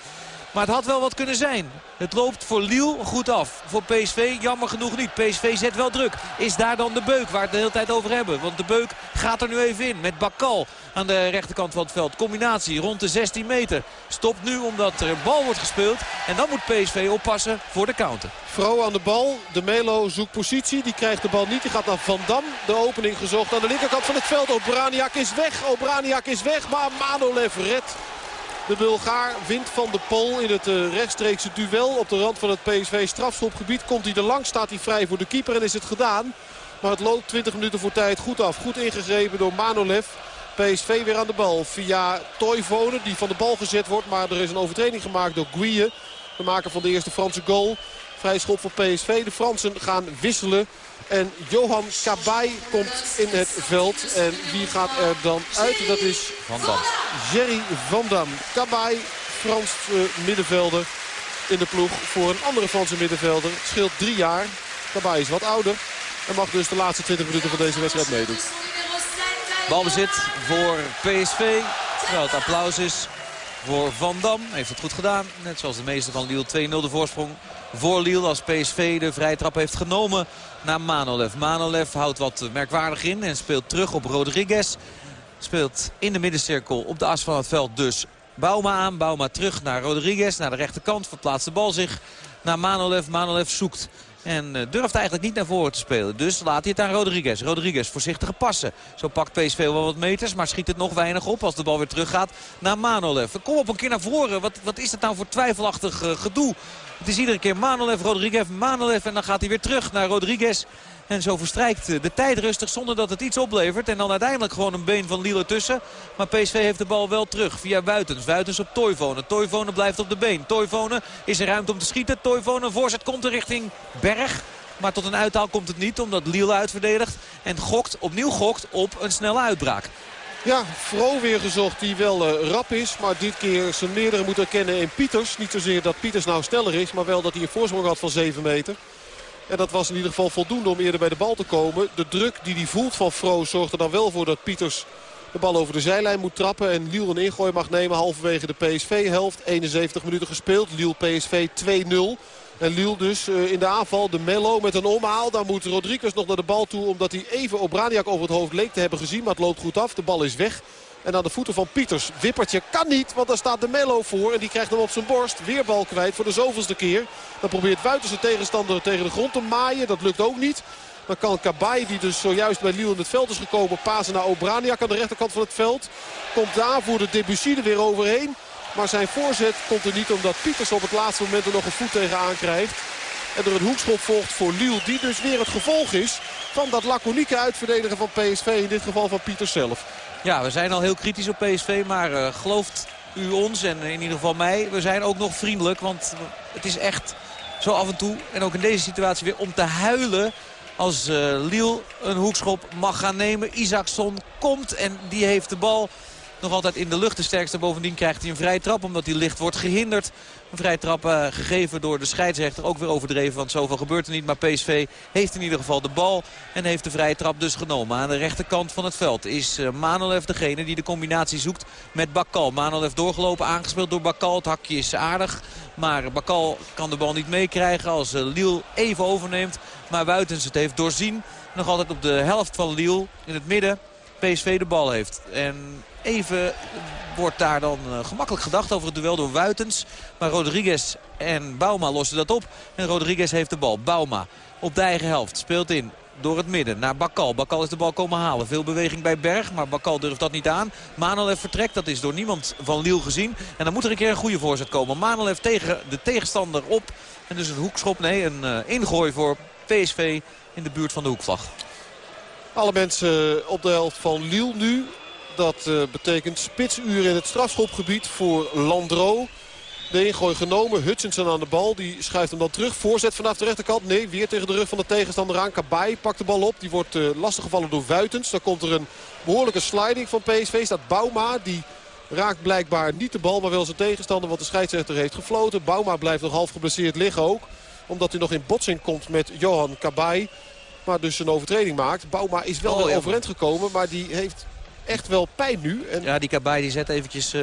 Maar het had wel wat kunnen zijn. Het loopt voor Liel goed af. Voor PSV jammer genoeg niet. PSV zet wel druk. Is daar dan de beuk waar we het de hele tijd over hebben? Want de beuk gaat er nu even in met Bakal aan de rechterkant van het veld. Combinatie rond de 16 meter. Stopt nu omdat er een bal wordt gespeeld. En dan moet PSV oppassen voor de counter. Vrouw aan de bal. De Melo zoekt positie. Die krijgt de bal niet. Die gaat naar Van Dam. De opening gezocht aan de linkerkant van het veld. Obraniak is weg. Obraniak is weg. Maar Manolev redt de Bulgaar wint van de Pol in het uh, rechtstreekse duel op de rand van het PSV strafschopgebied. Komt hij er lang, staat hij vrij voor de keeper en is het gedaan. Maar het loopt 20 minuten voor tijd goed af. Goed ingegrepen door Manolev. PSV weer aan de bal via Toivonen die van de bal gezet wordt. Maar er is een overtreding gemaakt door Guille. De maker van de eerste Franse goal. Vrij schop voor PSV. De Fransen gaan wisselen. En Johan Kabay komt in het veld. En wie gaat er dan uit? Dat is Van Dam. Jerry Van Dam. Kabay, Frans uh, middenvelder in de ploeg voor een andere Franse middenvelder. Het scheelt drie jaar. Kabay is wat ouder. En mag dus de laatste 20 minuten van deze wedstrijd meedoen. Balbezit voor PSV. Terwijl het applaus is voor Van Dam. Heeft het goed gedaan. Net zoals de meeste van Lille 2-0 de voorsprong voor Lille. Als PSV de vrije trap heeft genomen naar Manolev. Manolev houdt wat merkwaardig in en speelt terug op Rodriguez. Speelt in de middencirkel op de as van het veld dus Bauma aan. Bauma terug naar Rodriguez, naar de rechterkant. Verplaatst de bal zich naar Manolev. Manolev zoekt en eh, durft eigenlijk niet naar voren te spelen. Dus laat hij het aan Rodriguez. Rodriguez voorzichtige passen. Zo pakt PSV wel wat meters. Maar schiet het nog weinig op als de bal weer teruggaat naar Manolev. Kom op een keer naar voren. Wat, wat is dat nou voor twijfelachtig uh, gedoe? Het is iedere keer Manolev, Rodriguez, Manolev. En dan gaat hij weer terug naar Rodriguez. En zo verstrijkt de tijd rustig zonder dat het iets oplevert. En dan uiteindelijk gewoon een been van Lille tussen. Maar PSV heeft de bal wel terug via Buitens. Buitens op Toivonen. Toivonen blijft op de been. Toivonen is er ruimte om te schieten. Toivonen voorzet komt er richting Berg. Maar tot een uithaal komt het niet omdat Lille uitverdedigt. En gokt, opnieuw gokt op een snelle uitbraak. Ja, Vro weer gezocht die wel uh, rap is. Maar dit keer zijn meerdere moet erkennen in Pieters. Niet zozeer dat Pieters nou sneller is. Maar wel dat hij een voorsprong had van 7 meter. En dat was in ieder geval voldoende om eerder bij de bal te komen. De druk die hij voelt van Fro zorgt er dan wel voor dat Pieters de bal over de zijlijn moet trappen. En Liel een ingooi mag nemen halverwege de PSV-helft. 71 minuten gespeeld. Liel PSV 2-0. En Liel dus uh, in de aanval. De Mello met een omhaal. Daar moet Rodriguez nog naar de bal toe. Omdat hij even op Braniak over het hoofd leek te hebben gezien. Maar het loopt goed af. De bal is weg. En aan de voeten van Pieters. Wippertje kan niet, want daar staat de Mello voor. En die krijgt hem op zijn borst. Weer bal kwijt voor de zoveelste keer. Dan probeert Wuiters zijn tegenstander tegen de grond te maaien. Dat lukt ook niet. Dan kan Kabay, die dus zojuist bij Lille in het veld is gekomen, pasen naar Obraniak aan de rechterkant van het veld. Komt daar voor de Debussy er weer overheen. Maar zijn voorzet komt er niet omdat Pieters op het laatste moment er nog een voet tegenaan krijgt. En er een hoekschop volgt voor Lille. Die dus weer het gevolg is van dat laconieke uitverdedigen van PSV. In dit geval van Pieters zelf. Ja, we zijn al heel kritisch op PSV. Maar uh, gelooft u ons en in ieder geval mij. We zijn ook nog vriendelijk. Want het is echt zo af en toe. En ook in deze situatie weer om te huilen. Als uh, Liel een hoekschop mag gaan nemen. Isaacson komt en die heeft de bal nog altijd in de lucht. De sterkste bovendien krijgt hij een vrije trap omdat hij licht wordt gehinderd. Een vrije trap uh, gegeven door de scheidsrechter. Ook weer overdreven, want zoveel gebeurt er niet. Maar PSV heeft in ieder geval de bal en heeft de vrije trap dus genomen. Aan de rechterkant van het veld is uh, Manolev degene die de combinatie zoekt met Bakal. Manolev doorgelopen, aangespeeld door Bakal. Het hakje is aardig, maar Bakal kan de bal niet meekrijgen als uh, Liel even overneemt. Maar Wuitens het heeft doorzien. Nog altijd op de helft van Liel in het midden. PSV de bal heeft. En even wordt daar dan uh, gemakkelijk gedacht over het duel door Wuitens. Maar Rodriguez en Bauma lossen dat op. En Rodriguez heeft de bal. Bauma op de eigen helft speelt in door het midden naar Bakal. Bakal is de bal komen halen. Veel beweging bij Berg, maar Bakal durft dat niet aan. Manolev vertrekt, dat is door niemand van Liel gezien. En dan moet er een keer een goede voorzet komen. Manolev tegen de tegenstander op. En dus een hoekschop, nee, een uh, ingooi voor PSV in de buurt van de hoekvlag. Alle mensen op de helft van Liel nu. Dat uh, betekent spitsuur in het strafschopgebied voor Landro. De ingooi genomen. Hutchinson aan de bal. Die schuift hem dan terug. Voorzet vanaf de rechterkant. Nee, weer tegen de rug van de tegenstander aan. Kabay pakt de bal op. Die wordt uh, lastiggevallen door Wuitens. Dan komt er een behoorlijke sliding van PSV. Staat Bauma. Die raakt blijkbaar niet de bal, maar wel zijn tegenstander. Want de scheidsrechter heeft gefloten. Bauma blijft nog half geblesseerd liggen ook. Omdat hij nog in botsing komt met Johan Kabay. Maar dus een overtreding maakt. Bauma is wel oh, weer overeind gekomen. Maar die heeft echt wel pijn nu. En... Ja, die Kabay die zet eventjes uh,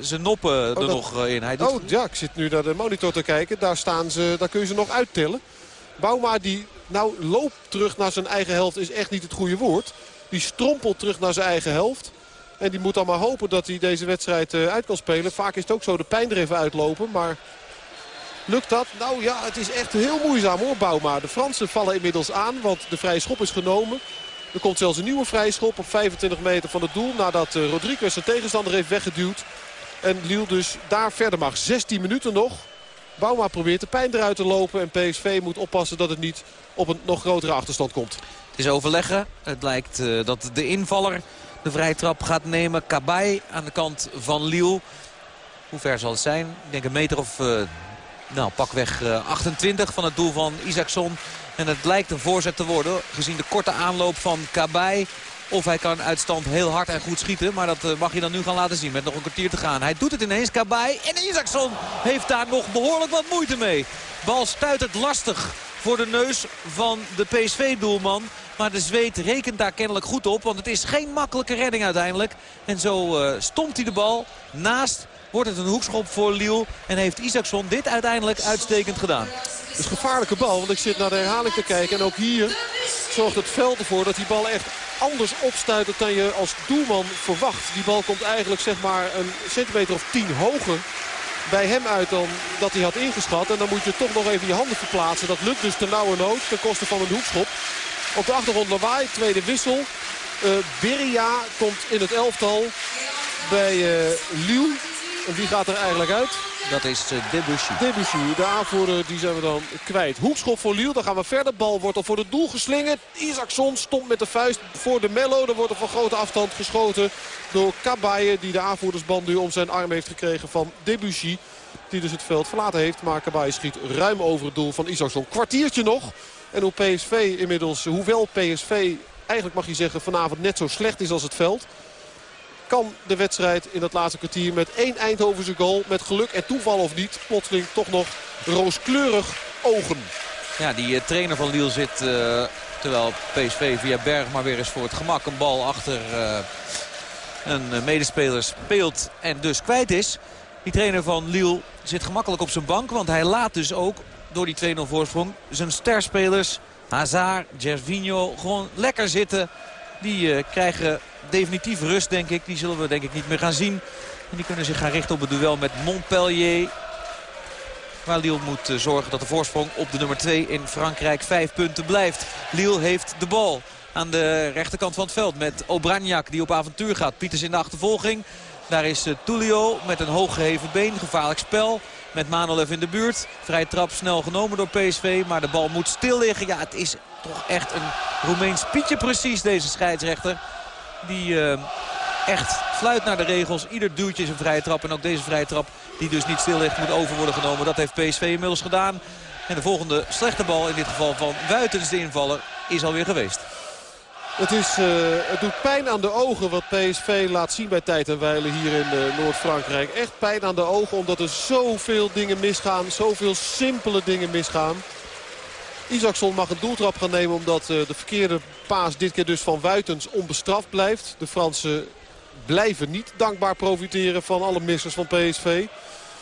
zijn noppen oh, er nog in. Hij doet... Oh ja, ik zit nu naar de monitor te kijken. Daar, staan ze, daar kun je ze nog uittellen. Bauma die nou loopt terug naar zijn eigen helft is echt niet het goede woord. Die strompelt terug naar zijn eigen helft. En die moet dan maar hopen dat hij deze wedstrijd uh, uit kan spelen. Vaak is het ook zo de pijn er even uitlopen. Maar lukt dat? Nou ja, het is echt heel moeizaam hoor, Bauma. De Fransen vallen inmiddels aan, want de vrije schop is genomen. Er komt zelfs een nieuwe vrije schop op 25 meter van het doel. Nadat uh, Rodriguez zijn tegenstander heeft weggeduwd. En Lille dus daar verder mag. 16 minuten nog. Bauma probeert de pijn eruit te lopen. En PSV moet oppassen dat het niet op een nog grotere achterstand komt. Het is overleggen. Het lijkt uh, dat de invaller de vrije trap gaat nemen. Kabay aan de kant van Lille. Hoe ver zal het zijn? Ik denk een meter of uh, nou, pakweg uh, 28 van het doel van Isaacson. En het lijkt een voorzet te worden. Gezien de korte aanloop van Kabay. Of hij kan uitstand heel hard en goed schieten. Maar dat uh, mag je dan nu gaan laten zien met nog een kwartier te gaan. Hij doet het ineens, Kabay. En Isaacson heeft daar nog behoorlijk wat moeite mee. Bal stuitert lastig voor de neus van de PSV-doelman. Maar de Zweed rekent daar kennelijk goed op. Want het is geen makkelijke redding uiteindelijk. En zo uh, stomt hij de bal naast. Wordt het een hoekschop voor Liel. En heeft Isaacson dit uiteindelijk uitstekend gedaan. Het is een gevaarlijke bal. Want ik zit naar de herhaling te kijken. En ook hier zorgt het veld ervoor dat die bal echt anders opstuit dan je als doelman verwacht. Die bal komt eigenlijk zeg maar een centimeter of tien hoger bij hem uit dan dat hij had ingeschat. En dan moet je toch nog even je handen verplaatsen. Dat lukt dus ten nauwe nood ten koste van een hoekschop. Op de achtergrond lawaai, tweede wissel. Uh, Beria komt in het elftal bij uh, Liu. En wie gaat er eigenlijk uit? Dat is uh, Debussy. Debussy, de aanvoerder, die zijn we dan kwijt. Hoekschop voor Liel, dan gaan we verder. Bal wordt al voor het doel geslingerd. Isaacson stond met de vuist voor de Mello. Er wordt er van grote afstand geschoten door Kabaye. Die de aanvoerdersband nu om zijn arm heeft gekregen van Debussy. Die dus het veld verlaten heeft. Maar Kabaye schiet ruim over het doel van Isaacson. Kwartiertje nog. En hoe PSV inmiddels, hoewel PSV eigenlijk mag je zeggen vanavond net zo slecht is als het veld. Kan de wedstrijd in dat laatste kwartier met één Eindhovense goal, met geluk en toeval of niet, plotseling toch nog rooskleurig ogen. Ja, die uh, trainer van Liel zit, uh, terwijl PSV via Berg maar weer eens voor het gemak een bal achter uh, een medespeler speelt en dus kwijt is. Die trainer van Liel zit gemakkelijk op zijn bank, want hij laat dus ook door die 2-0 voorsprong. Zijn sterspelers, Hazard, Gervinho, gewoon lekker zitten. Die krijgen definitief rust, denk ik. Die zullen we denk ik niet meer gaan zien. En die kunnen zich gaan richten op het duel met Montpellier. Waar Lille moet uh, zorgen dat de voorsprong op de nummer 2 in Frankrijk 5 punten blijft. Lille heeft de bal aan de rechterkant van het veld met Obraniak die op avontuur gaat. Pieters in de achtervolging. Daar is uh, Tullio met een hooggeheven been. Gevaarlijk spel met Manolev in de buurt. Vrije trap snel genomen door PSV. Maar de bal moet stil liggen. Ja, het is toch echt een Roemeens pietje precies deze scheidsrechter. Die uh, echt fluit naar de regels. Ieder duwtje is een vrije trap. En ook deze vrije trap die dus niet stil ligt moet over worden genomen. Dat heeft PSV inmiddels gedaan. En de volgende slechte bal in dit geval van Wuitens de invaller is alweer geweest. Het, is, uh, het doet pijn aan de ogen wat PSV laat zien bij tijd en wijlen hier in uh, Noord-Frankrijk. Echt pijn aan de ogen omdat er zoveel dingen misgaan. Zoveel simpele dingen misgaan. Isaacson mag een doeltrap gaan nemen omdat uh, de verkeerde paas dit keer dus van Wuitens onbestraft blijft. De Fransen blijven niet dankbaar profiteren van alle missers van PSV.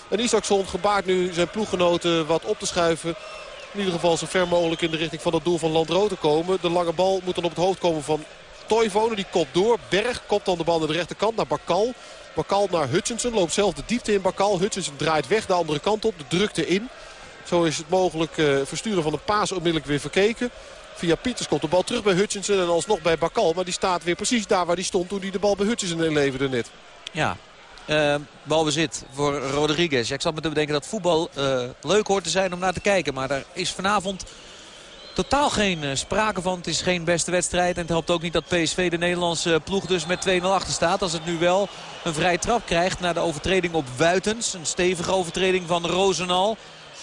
En Isaacson gebaart nu zijn ploeggenoten wat op te schuiven. In ieder geval zo ver mogelijk in de richting van het doel van Landro te komen. De lange bal moet dan op het hoofd komen van Toivonen. Die kopt door. Berg kopt dan de bal naar de rechterkant naar Bakal. Bakal naar Hutchinson. Loopt zelf de diepte in Bakal. Hutchinson draait weg de andere kant op. De drukte in. Zo is het mogelijk uh, versturen van de paas onmiddellijk weer verkeken. Via Pieters komt de bal terug bij Hutchinson en alsnog bij Bakal. Maar die staat weer precies daar waar die stond toen hij de bal bij Hutchinson inleverde net. Ja, uh, balbezit voor Rodriguez. Ik zat me te bedenken dat voetbal uh, leuk hoort te zijn om naar te kijken. Maar er is vanavond totaal geen sprake van. Het is geen beste wedstrijd. En het helpt ook niet dat PSV de Nederlandse ploeg dus met 2-0 achter staat. Als het nu wel een vrije trap krijgt na de overtreding op Wuitens. Een stevige overtreding van Rozenal.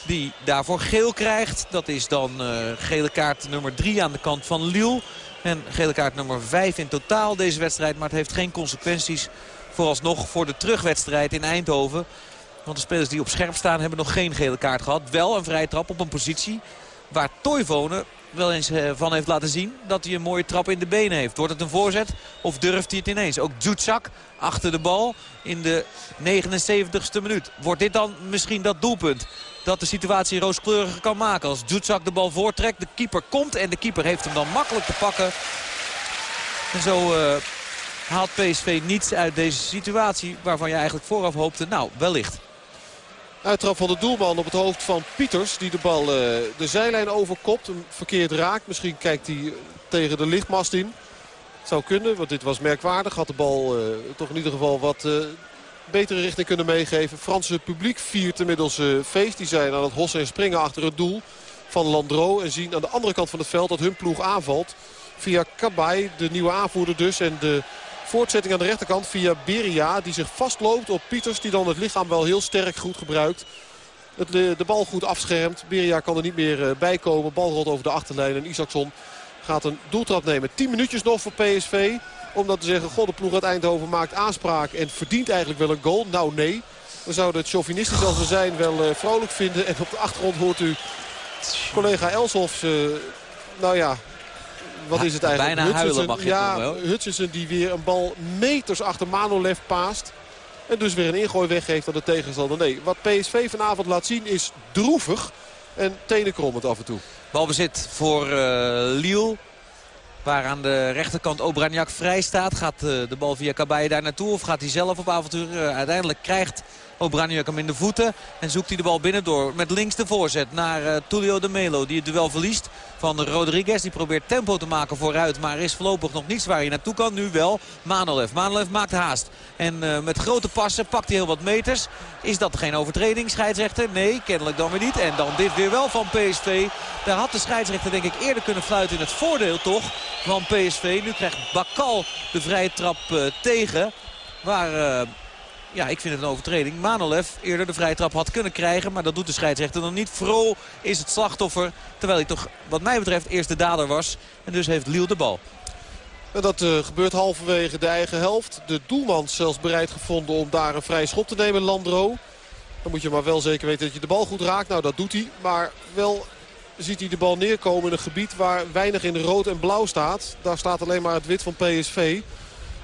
Die daarvoor geel krijgt. Dat is dan uh, gele kaart nummer 3 aan de kant van Lille. En gele kaart nummer 5 in totaal deze wedstrijd. Maar het heeft geen consequenties vooralsnog voor de terugwedstrijd in Eindhoven. Want de spelers die op scherp staan hebben nog geen gele kaart gehad. Wel een vrije trap op een positie waar Toivonen wel eens eh, van heeft laten zien dat hij een mooie trap in de benen heeft. Wordt het een voorzet of durft hij het ineens? Ook Djutsak achter de bal in de 79ste minuut. Wordt dit dan misschien dat doelpunt dat de situatie rooskleuriger kan maken? Als Djutsak de bal voortrekt, de keeper komt en de keeper heeft hem dan makkelijk te pakken. En zo uh, haalt PSV niets uit deze situatie waarvan je eigenlijk vooraf hoopte, nou wellicht. Uittrap van de doelman op het hoofd van Pieters. Die de bal uh, de zijlijn overkopt. Hem verkeerd raakt. Misschien kijkt hij tegen de lichtmast in. Het zou kunnen, want dit was merkwaardig. Had de bal uh, toch in ieder geval wat betere richting kunnen meegeven. Franse publiek viert inmiddels feest. Die zijn aan het hossen en springen achter het doel van Landro. En zien aan de andere kant van het veld dat hun ploeg aanvalt. Via Kabay, de nieuwe aanvoerder dus. En de Voortzetting aan de rechterkant via Beria. Die zich vastloopt op Pieters. Die dan het lichaam wel heel sterk goed gebruikt. Het, de bal goed afschermt. Beria kan er niet meer uh, bij komen. Bal rolt over de achterlijn. En Isaacson gaat een doeltrap nemen. 10 minuutjes nog voor PSV. Om dat te zeggen, god de ploeg uit Eindhoven maakt aanspraak. En verdient eigenlijk wel een goal. Nou nee. We zouden het chauvinistisch als we zijn wel uh, vrolijk vinden. En op de achtergrond hoort u collega Elshoff. Uh, nou ja, wat is het eigenlijk? Bijna huilen mag je ja, wel. Hutchinson die weer een bal meters achter Manolev paast. En dus weer een ingooi weggeeft aan de tegenstander. Nee, wat PSV vanavond laat zien is droevig. En tenenkrommend af en toe. Balbezit voor uh, Lille. Waar aan de rechterkant Obraniak vrij staat. Gaat uh, de bal via Kabaye daar naartoe of gaat hij zelf op avontuur? Uh, uiteindelijk krijgt Obraniak hem in de voeten. En zoekt hij de bal binnendoor. Met links de voorzet naar uh, Tulio de Melo. Die het duel verliest van Rodriguez. Die probeert tempo te maken vooruit. Maar is voorlopig nog niets waar je naartoe kan. Nu wel Manolev. Manolev maakt haast. En uh, met grote passen pakt hij heel wat meters. Is dat geen overtreding, scheidsrechter? Nee, kennelijk dan weer niet. En dan dit weer wel van PSV. Daar had de scheidsrechter denk ik eerder kunnen fluiten in het voordeel toch van PSV. Nu krijgt Bakal de vrije trap uh, tegen. Waar... Ja, ik vind het een overtreding. Manolev eerder de vrije trap had kunnen krijgen. Maar dat doet de scheidsrechter dan niet. Vro is het slachtoffer. Terwijl hij toch wat mij betreft eerst de dader was. En dus heeft Liel de bal. En dat uh, gebeurt halverwege de eigen helft. De doelman zelfs bereid gevonden om daar een vrije schop te nemen, Landro. Dan moet je maar wel zeker weten dat je de bal goed raakt. Nou, dat doet hij. Maar wel ziet hij de bal neerkomen in een gebied waar weinig in rood en blauw staat. Daar staat alleen maar het wit van PSV.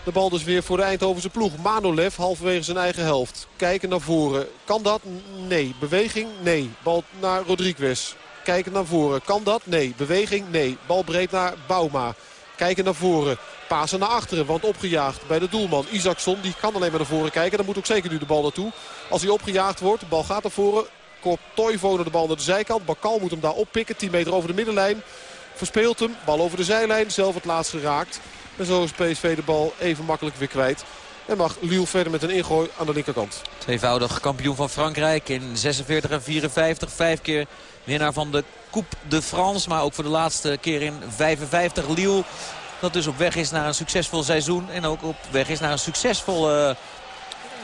De bal dus weer voor de Eindhovense ploeg. Manolev halverwege zijn eigen helft. Kijken naar voren. Kan dat? Nee. Beweging? Nee. Bal naar Rodriguez. Kijken naar voren. Kan dat? Nee. Beweging? Nee. Bal breed naar Bauma. Kijken naar voren. Pasen naar achteren, want opgejaagd bij de doelman. Isaacson, die kan alleen maar naar voren kijken. Dan moet ook zeker nu de bal naartoe. Als hij opgejaagd wordt, de bal gaat naar voren. Kort Toivonen de bal naar de zijkant. Bakal moet hem daar oppikken. 10 meter over de middenlijn. Verspeelt hem. Bal over de zijlijn. Zelf het laatst geraakt. En zo is PSV de bal even makkelijk weer kwijt. En mag Lille verder met een ingooi aan de linkerkant. Tweevoudig kampioen van Frankrijk in 46 en 54. Vijf keer winnaar van de Coupe de France. Maar ook voor de laatste keer in 55 Lille. Dat dus op weg is naar een succesvol seizoen. En ook op weg is naar een succesvolle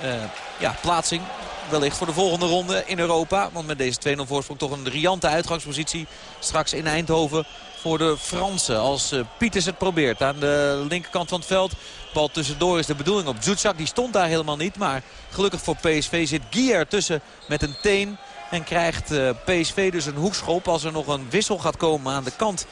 uh, ja, plaatsing. Wellicht voor de volgende ronde in Europa. Want met deze 2-0 voorsprong toch een riante uitgangspositie. Straks in Eindhoven voor de Fransen. Als uh, Pieters het probeert aan de linkerkant van het veld. Bal tussendoor is de bedoeling op Zutsak. Die stond daar helemaal niet. Maar gelukkig voor PSV zit Gier tussen met een teen. En krijgt uh, PSV dus een hoekschop als er nog een wissel gaat komen aan de kant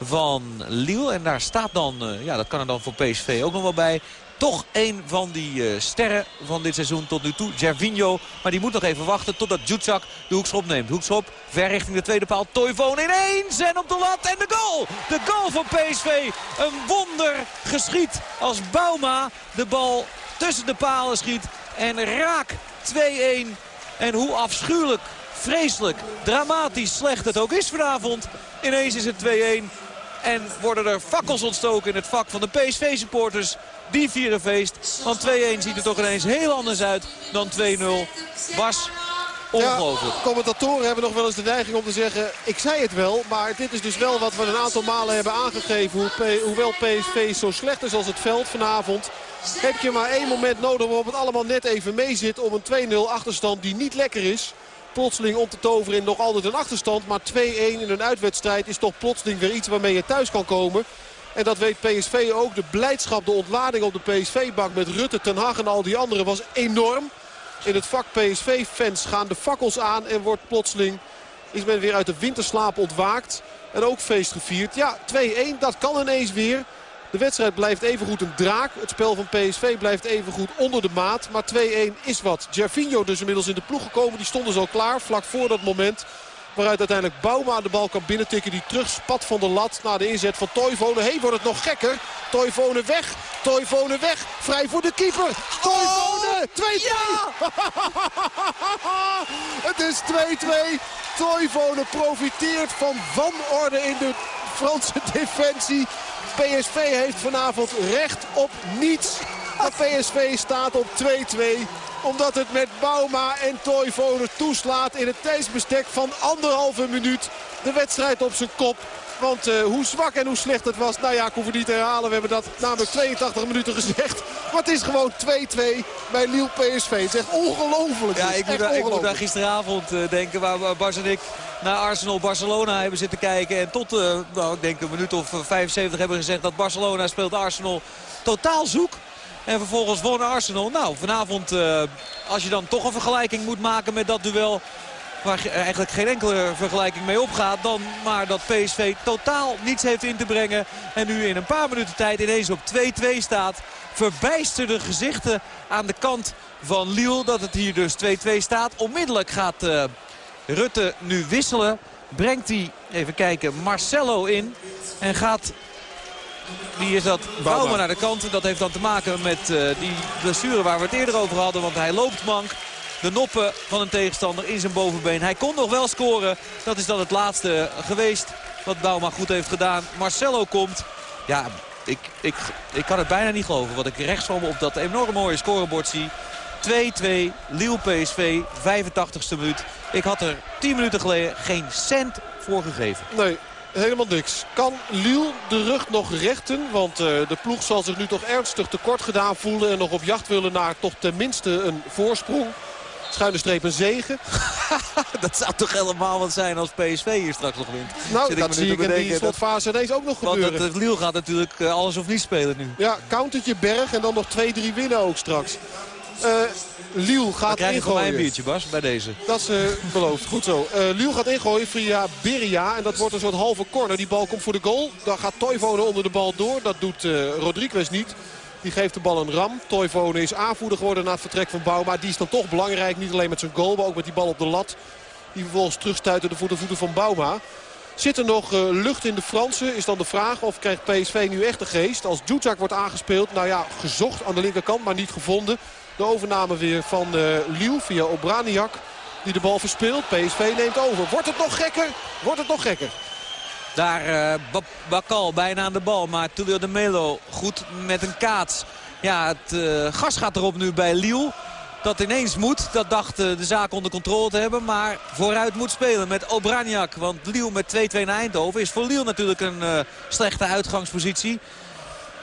van Lille. En daar staat dan, uh, ja dat kan er dan voor PSV ook nog wel bij toch een van die uh, sterren van dit seizoen tot nu toe. Gervinho. Maar die moet nog even wachten totdat Jutsak de hoekschop neemt. Hoekschop ver richting de tweede paal. Toivoon ineens en op de lat en de goal. De goal van PSV. Een wonder geschiet als Bauma de bal tussen de palen schiet. En raak 2-1. En hoe afschuwelijk, vreselijk, dramatisch slecht het ook is vanavond. Ineens is het 2-1. En worden er fakkels ontstoken in het vak van de PSV-supporters. Die vieren feest. Want 2-1 ziet er toch ineens heel anders uit dan 2-0. Was Ongelooflijk. Commentatoren hebben nog wel eens de neiging om te zeggen... ik zei het wel, maar dit is dus wel wat we een aantal malen hebben aangegeven. Hoewel PSV zo slecht is als het veld vanavond... heb je maar één moment nodig waarop het allemaal net even mee zit... om een 2-0 achterstand die niet lekker is... plotseling om te toveren in nog altijd een achterstand. Maar 2-1 in een uitwedstrijd is toch plotseling weer iets waarmee je thuis kan komen... En dat weet PSV ook. De blijdschap, de ontlading op de PSV-bank met Rutte, Ten Hag en al die anderen was enorm. In het vak PSV-fans gaan de fakkels aan en wordt plotseling... is men weer uit de winterslaap ontwaakt. En ook feest gevierd. Ja, 2-1, dat kan ineens weer. De wedstrijd blijft evengoed een draak. Het spel van PSV blijft evengoed onder de maat. Maar 2-1 is wat. Gervinho dus inmiddels in de ploeg gekomen. Die stonden zo klaar vlak voor dat moment. Waaruit uiteindelijk Bouma de bal kan binnentikken. Die terugspat van de lat na de inzet van Toivonen. Hé, wordt het nog gekker. Toivonen weg. Toivonen weg. Vrij voor de keeper. Toivonen. 2-2. Ja! het is 2-2. Toivonen profiteert van wanorde in de Franse defensie. PSV heeft vanavond recht op niets. Maar PSV staat op 2-2 omdat het met Bauma en Toivonen toeslaat in het tijdsbestek van anderhalve minuut. De wedstrijd op zijn kop. Want uh, hoe zwak en hoe slecht het was, nou ja, ik hoef het niet te herhalen. We hebben dat namelijk 82 minuten gezegd. Maar het is gewoon 2-2 bij Lille PSV. Het is echt ongelooflijk. Ja, ik moet, daar, ik moet daar gisteravond uh, denken waar Bas en ik naar Arsenal-Barcelona hebben zitten kijken. En tot, uh, nou, ik denk een minuut of 75 hebben gezegd dat Barcelona speelt Arsenal totaal zoek. En vervolgens won Arsenal. Nou, vanavond, uh, als je dan toch een vergelijking moet maken met dat duel... waar eigenlijk geen enkele vergelijking mee opgaat... dan maar dat PSV totaal niets heeft in te brengen... en nu in een paar minuten tijd ineens op 2-2 staat. Verbijsterde gezichten aan de kant van Lille dat het hier dus 2-2 staat. Onmiddellijk gaat uh, Rutte nu wisselen. Brengt hij, even kijken, Marcelo in. En gaat wie is dat? Bouwman naar de kant. Dat heeft dan te maken met uh, die blessure waar we het eerder over hadden. Want hij loopt mank. De noppen van een tegenstander in zijn bovenbeen. Hij kon nog wel scoren. Dat is dan het laatste geweest wat Bouma goed heeft gedaan. Marcelo komt. Ja, ik, ik, ik kan het bijna niet geloven. Wat ik rechts van me op dat enorm mooie scorebord zie. 2-2, Lille PSV, 85ste minuut. Ik had er 10 minuten geleden geen cent voor gegeven. Nee, helemaal niks. Kan Lille de rug nog rechten? Want uh, de ploeg zal zich nu toch ernstig tekort gedaan voelen. En nog op jacht willen naar toch tenminste een voorsprong. Schuine streep een zegen. dat zou toch helemaal wat zijn als PSV hier straks nog wint. Nou, Zit dat ik zie ik in die slotfase ineens ook nog gebeuren. Want het, Lille gaat natuurlijk uh, alles of niet spelen nu. Ja, countertje Berg en dan nog 2-3 winnen ook straks. Uh, Liel gaat ingooien. mij een biertje, Bas, bij deze. Dat is uh, beloofd. Goed zo. Uh, Liel gaat ingooien via Beria. En dat wordt een soort halve corner. Die bal komt voor de goal. Dan gaat Toivonen onder de bal door. Dat doet Rodriguez niet. Die geeft de bal een ram. Toivonen is aanvoerder geworden na het vertrek van Bouma. Die is dan toch belangrijk. Niet alleen met zijn goal, maar ook met die bal op de lat. Die vervolgens terugstuiten de voeten, voeten van Bouma. Zit er nog lucht in de Fransen? Is dan de vraag of krijgt PSV nu echt de geest? Als Djudjak wordt aangespeeld, nou ja, gezocht aan de linkerkant, maar niet gevonden. De overname weer van uh, Liel via Obraniak. Die de bal verspeelt. PSV neemt over. Wordt het nog gekker? Wordt het nog gekker? Daar uh, Bakal bijna aan de bal. Maar Tulio de Melo goed met een kaats. Ja, het uh, gas gaat erop nu bij Liel. Dat ineens moet. Dat dacht de zaak onder controle te hebben. Maar vooruit moet spelen met Obraniak. Want Liel met 2-2 naar Eindhoven is voor Liel natuurlijk een slechte uitgangspositie.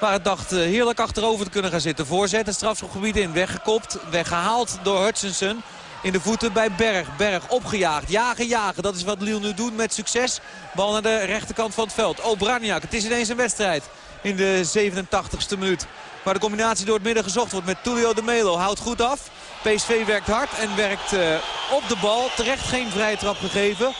Maar het dacht heerlijk achterover te kunnen gaan zitten. Voorzet het strafschopgebied in. Weggekopt. Weggehaald door Hutchinson. In de voeten bij Berg. Berg opgejaagd. Jagen, jagen. Dat is wat Lille nu doet met succes. Bal naar de rechterkant van het veld. Obraniak. Het is ineens een wedstrijd. In de 87ste minuut. Waar de combinatie door het midden gezocht wordt met Tulio de Melo. Houdt goed af. PSV werkt hard en werkt uh, op de bal. Terecht geen vrije trap gegeven.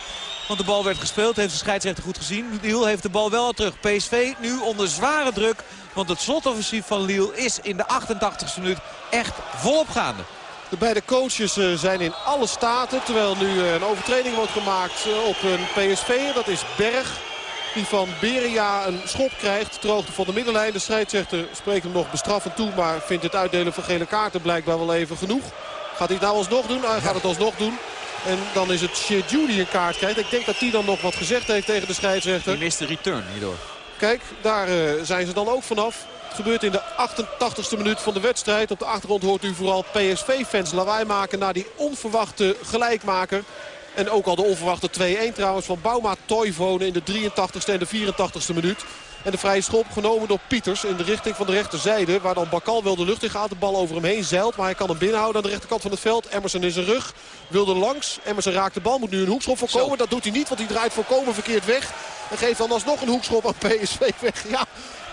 Want de bal werd gespeeld. Heeft de scheidsrechter goed gezien. Lille heeft de bal wel terug. PSV nu onder zware druk. Want het slotoffensief van Lille is in de 88ste minuut echt volop gaande. De beide coaches zijn in alle staten. Terwijl nu een overtreding wordt gemaakt op een PSV. Dat is Berg. Die van Beria een schop krijgt. Droogte van de middenlijn. De scheidsrechter spreekt hem nog bestraffend toe. Maar vindt het uitdelen van gele kaarten blijkbaar wel even genoeg. Gaat hij het nou alsnog doen? Hij gaat het alsnog doen. En dan is het Sheju die een kaart krijgt. Ik denk dat hij dan nog wat gezegd heeft tegen de scheidsrechter. Die mist de return hierdoor. Kijk, daar uh, zijn ze dan ook vanaf. Het gebeurt in de 88ste minuut van de wedstrijd. Op de achtergrond hoort u vooral PSV-fans lawaai maken... na die onverwachte gelijkmaker. En ook al de onverwachte 2-1 trouwens van Bouma Toivonen in de 83ste en de 84ste minuut. En de vrije schop genomen door Pieters in de richting van de rechterzijde. Waar dan Bakal wel de lucht in gaat. De bal over hem heen zeilt. Maar hij kan hem binnenhouden aan de rechterkant van het veld. Emerson in zijn rug. Wilde langs. Emerson raakt de bal. Moet nu een hoekschop voorkomen. Dat doet hij niet. Want hij draait voorkomen verkeerd weg. En geeft dan alsnog een hoekschop aan PSV weg. Ja,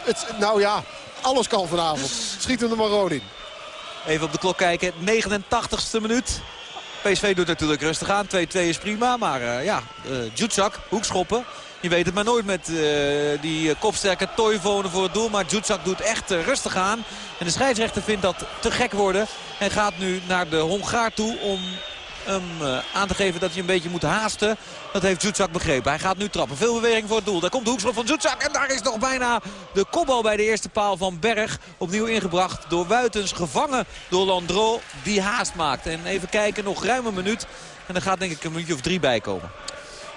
het, nou ja, alles kan vanavond. Schiet hem er maar in. Even op de klok kijken. 89ste minuut. PSV doet natuurlijk rustig aan. 2-2 is prima. Maar uh, ja, uh, hoekschoppen. Je weet het maar nooit met uh, die kopsterke Toivonen voor het doel. Maar Jutsak doet echt rustig aan. En de scheidsrechter vindt dat te gek worden. En gaat nu naar de Hongaar toe om hem uh, aan te geven dat hij een beetje moet haasten. Dat heeft Jutsak begrepen. Hij gaat nu trappen. Veel beweging voor het doel. Daar komt de hoekschop van Jutsak. En daar is nog bijna de kopbal bij de eerste paal van Berg. Opnieuw ingebracht door Wuitens. Gevangen door Landro. Die haast maakt. En even kijken. Nog ruim een minuut. En er gaat denk ik een minuutje of drie bij komen.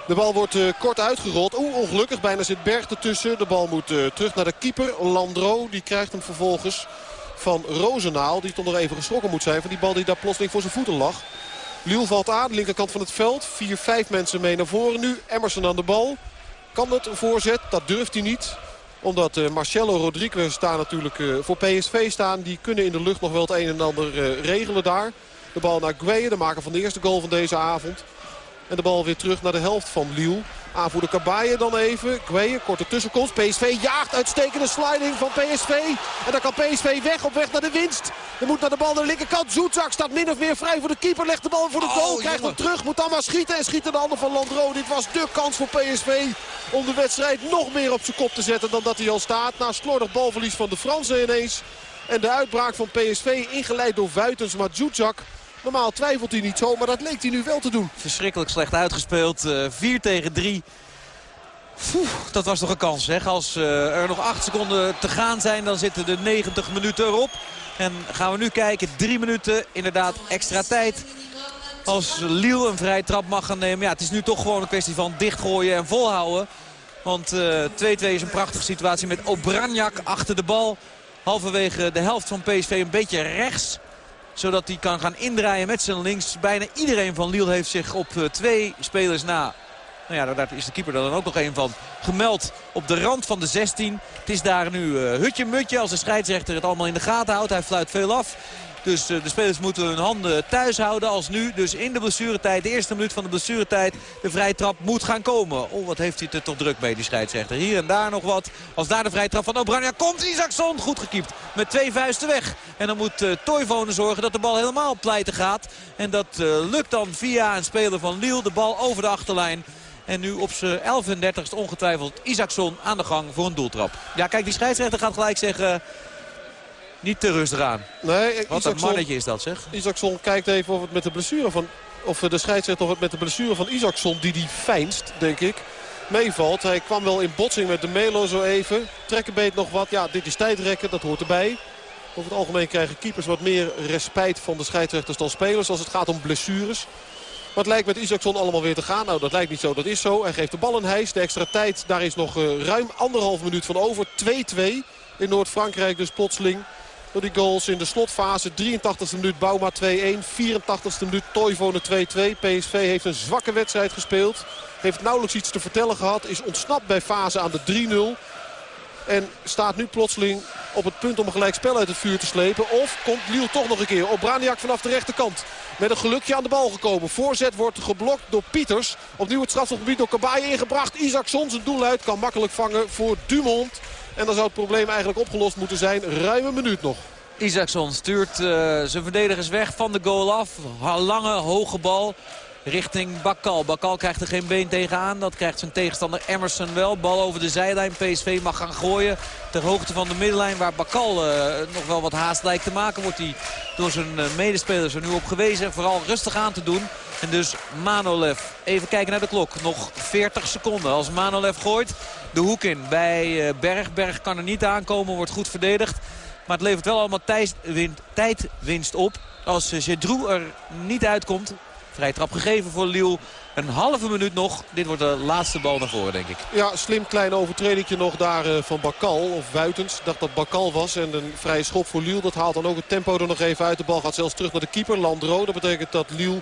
De bal wordt uh, kort uitgerold. Oeh, ongelukkig. Bijna zit Berg ertussen. De bal moet uh, terug naar de keeper. Landro. Die krijgt hem vervolgens van Rozenaal. Die toch nog even geschrokken moet zijn van die bal die daar plotseling voor zijn voeten lag. Liel valt aan, linkerkant van het veld. Vier, vijf mensen mee naar voren nu. Emerson aan de bal. Kan het een voorzet? Dat durft hij niet. Omdat uh, Marcelo Rodriguez daar natuurlijk uh, voor PSV staan. Die kunnen in de lucht nog wel het een en ander uh, regelen daar. De bal naar Gueye, de maker van de eerste goal van deze avond. En de bal weer terug naar de helft van Liel. Aanvoerder Kabaye dan even. Gueye, korte tussenkomst. PSV jaagt uitstekende sliding van PSV. En dan kan PSV weg op weg naar de winst. Er moet naar de bal naar de linkerkant. Zoetzak staat min of meer vrij voor de keeper. Legt de bal voor de goal. Oh, krijgt hem terug. Moet dan maar schieten. En schiet de handen van Landro. Dit was de kans voor PSV om de wedstrijd nog meer op zijn kop te zetten dan dat hij al staat. Na slordig balverlies van de Fransen ineens. En de uitbraak van PSV ingeleid door Vuitens. Maar Zoetzak Normaal twijfelt hij niet zo, maar dat leek hij nu wel te doen. Verschrikkelijk slecht uitgespeeld. Uh, 4 tegen 3. Oeh, dat was toch een kans, zeg. Als uh, er nog 8 seconden te gaan zijn, dan zitten de 90 minuten erop. En gaan we nu kijken. 3 minuten, inderdaad, extra tijd. Als Liel een vrije trap mag gaan nemen. Ja, het is nu toch gewoon een kwestie van dichtgooien en volhouden. Want 2-2 uh, is een prachtige situatie met Obranjak achter de bal. Halverwege de helft van PSV een beetje rechts zodat hij kan gaan indraaien met zijn links. Bijna iedereen van Liel heeft zich op twee spelers na... Nou ja, daar is de keeper er dan ook nog een van gemeld op de rand van de 16. Het is daar nu uh, hutje-mutje als de scheidsrechter het allemaal in de gaten houdt. Hij fluit veel af. Dus uh, de spelers moeten hun handen thuis houden. Als nu dus in de blessuretijd, de eerste minuut van de blessuretijd, de vrije trap moet gaan komen. Oh, wat heeft hij er toch druk mee, die scheidsrechter. Hier en daar nog wat. Als daar de vrije trap van Obranja komt, Isaacson goed gekiept. Met twee vuisten weg. En dan moet uh, Toivonen zorgen dat de bal helemaal pleiten gaat. En dat uh, lukt dan via een speler van Liel. De bal over de achterlijn. En nu op zijn 11.30 is ongetwijfeld Isaacson aan de gang voor een doeltrap. Ja, kijk, die scheidsrechter gaat gelijk zeggen... Niet te rustig aan. Nee, Wat Isaacson, een mannetje is dat, zeg. Isaacson kijkt even of het met de blessure van... Of de scheidsrechter of het met de blessure van Isaacson, die die fijnst, denk ik, meevalt. Hij kwam wel in botsing met de Melo zo even. Trekkenbeet nog wat. Ja, dit is tijdrekken, dat hoort erbij. Over het algemeen krijgen keepers wat meer respijt van de scheidsrechters dan spelers. Als het gaat om blessures. Maar het lijkt met Isaacson allemaal weer te gaan. Nou, dat lijkt niet zo. Dat is zo. Hij geeft de bal een hijs. De extra tijd, daar is nog uh, ruim anderhalf minuut van over. 2-2 in Noord-Frankrijk dus plotseling. Door die goals in de slotfase. 83e minuut Bouma 2-1. 84e minuut Toivonen 2-2. PSV heeft een zwakke wedstrijd gespeeld. Heeft nauwelijks iets te vertellen gehad. Is ontsnapt bij fase aan de 3-0. En staat nu plotseling op het punt om een gelijk spel uit het vuur te slepen. Of komt Liel toch nog een keer op Braniak vanaf de rechterkant. Met een gelukje aan de bal gekomen. Voorzet wordt geblokt door Pieters. Opnieuw het strafschopgebied door Kabaye ingebracht. Isaacson zijn doel uit. Kan makkelijk vangen voor Dumont. En dan zou het probleem eigenlijk opgelost moeten zijn. Ruim een minuut nog. Isaacson stuurt uh, zijn verdedigers weg van de goal af. Lange, hoge bal richting Bakal. Bakal krijgt er geen been tegenaan. Dat krijgt zijn tegenstander Emerson wel. Bal over de zijlijn. PSV mag gaan gooien. Ter hoogte van de middenlijn waar Bakal uh, nog wel wat haast lijkt te maken. Wordt hij door zijn uh, medespelers er nu op gewezen. Vooral rustig aan te doen. En dus Manolev. Even kijken naar de klok. Nog 40 seconden. Als Manolev gooit de hoek in bij uh, Berg. Berg kan er niet aankomen. Wordt goed verdedigd. Maar het levert wel allemaal tijdwinst op. Als Gedroe er niet uitkomt. Vrij trap gegeven voor Liel. Een halve minuut nog. Dit wordt de laatste bal naar voren, denk ik. Ja, slim klein overtredingje nog daar uh, van Bakal. Of Wuitens. Ik dacht dat Bakal was. En een vrije schop voor Liel. Dat haalt dan ook het tempo er nog even uit. De bal gaat zelfs terug naar de keeper. Landro. Dat betekent dat Liel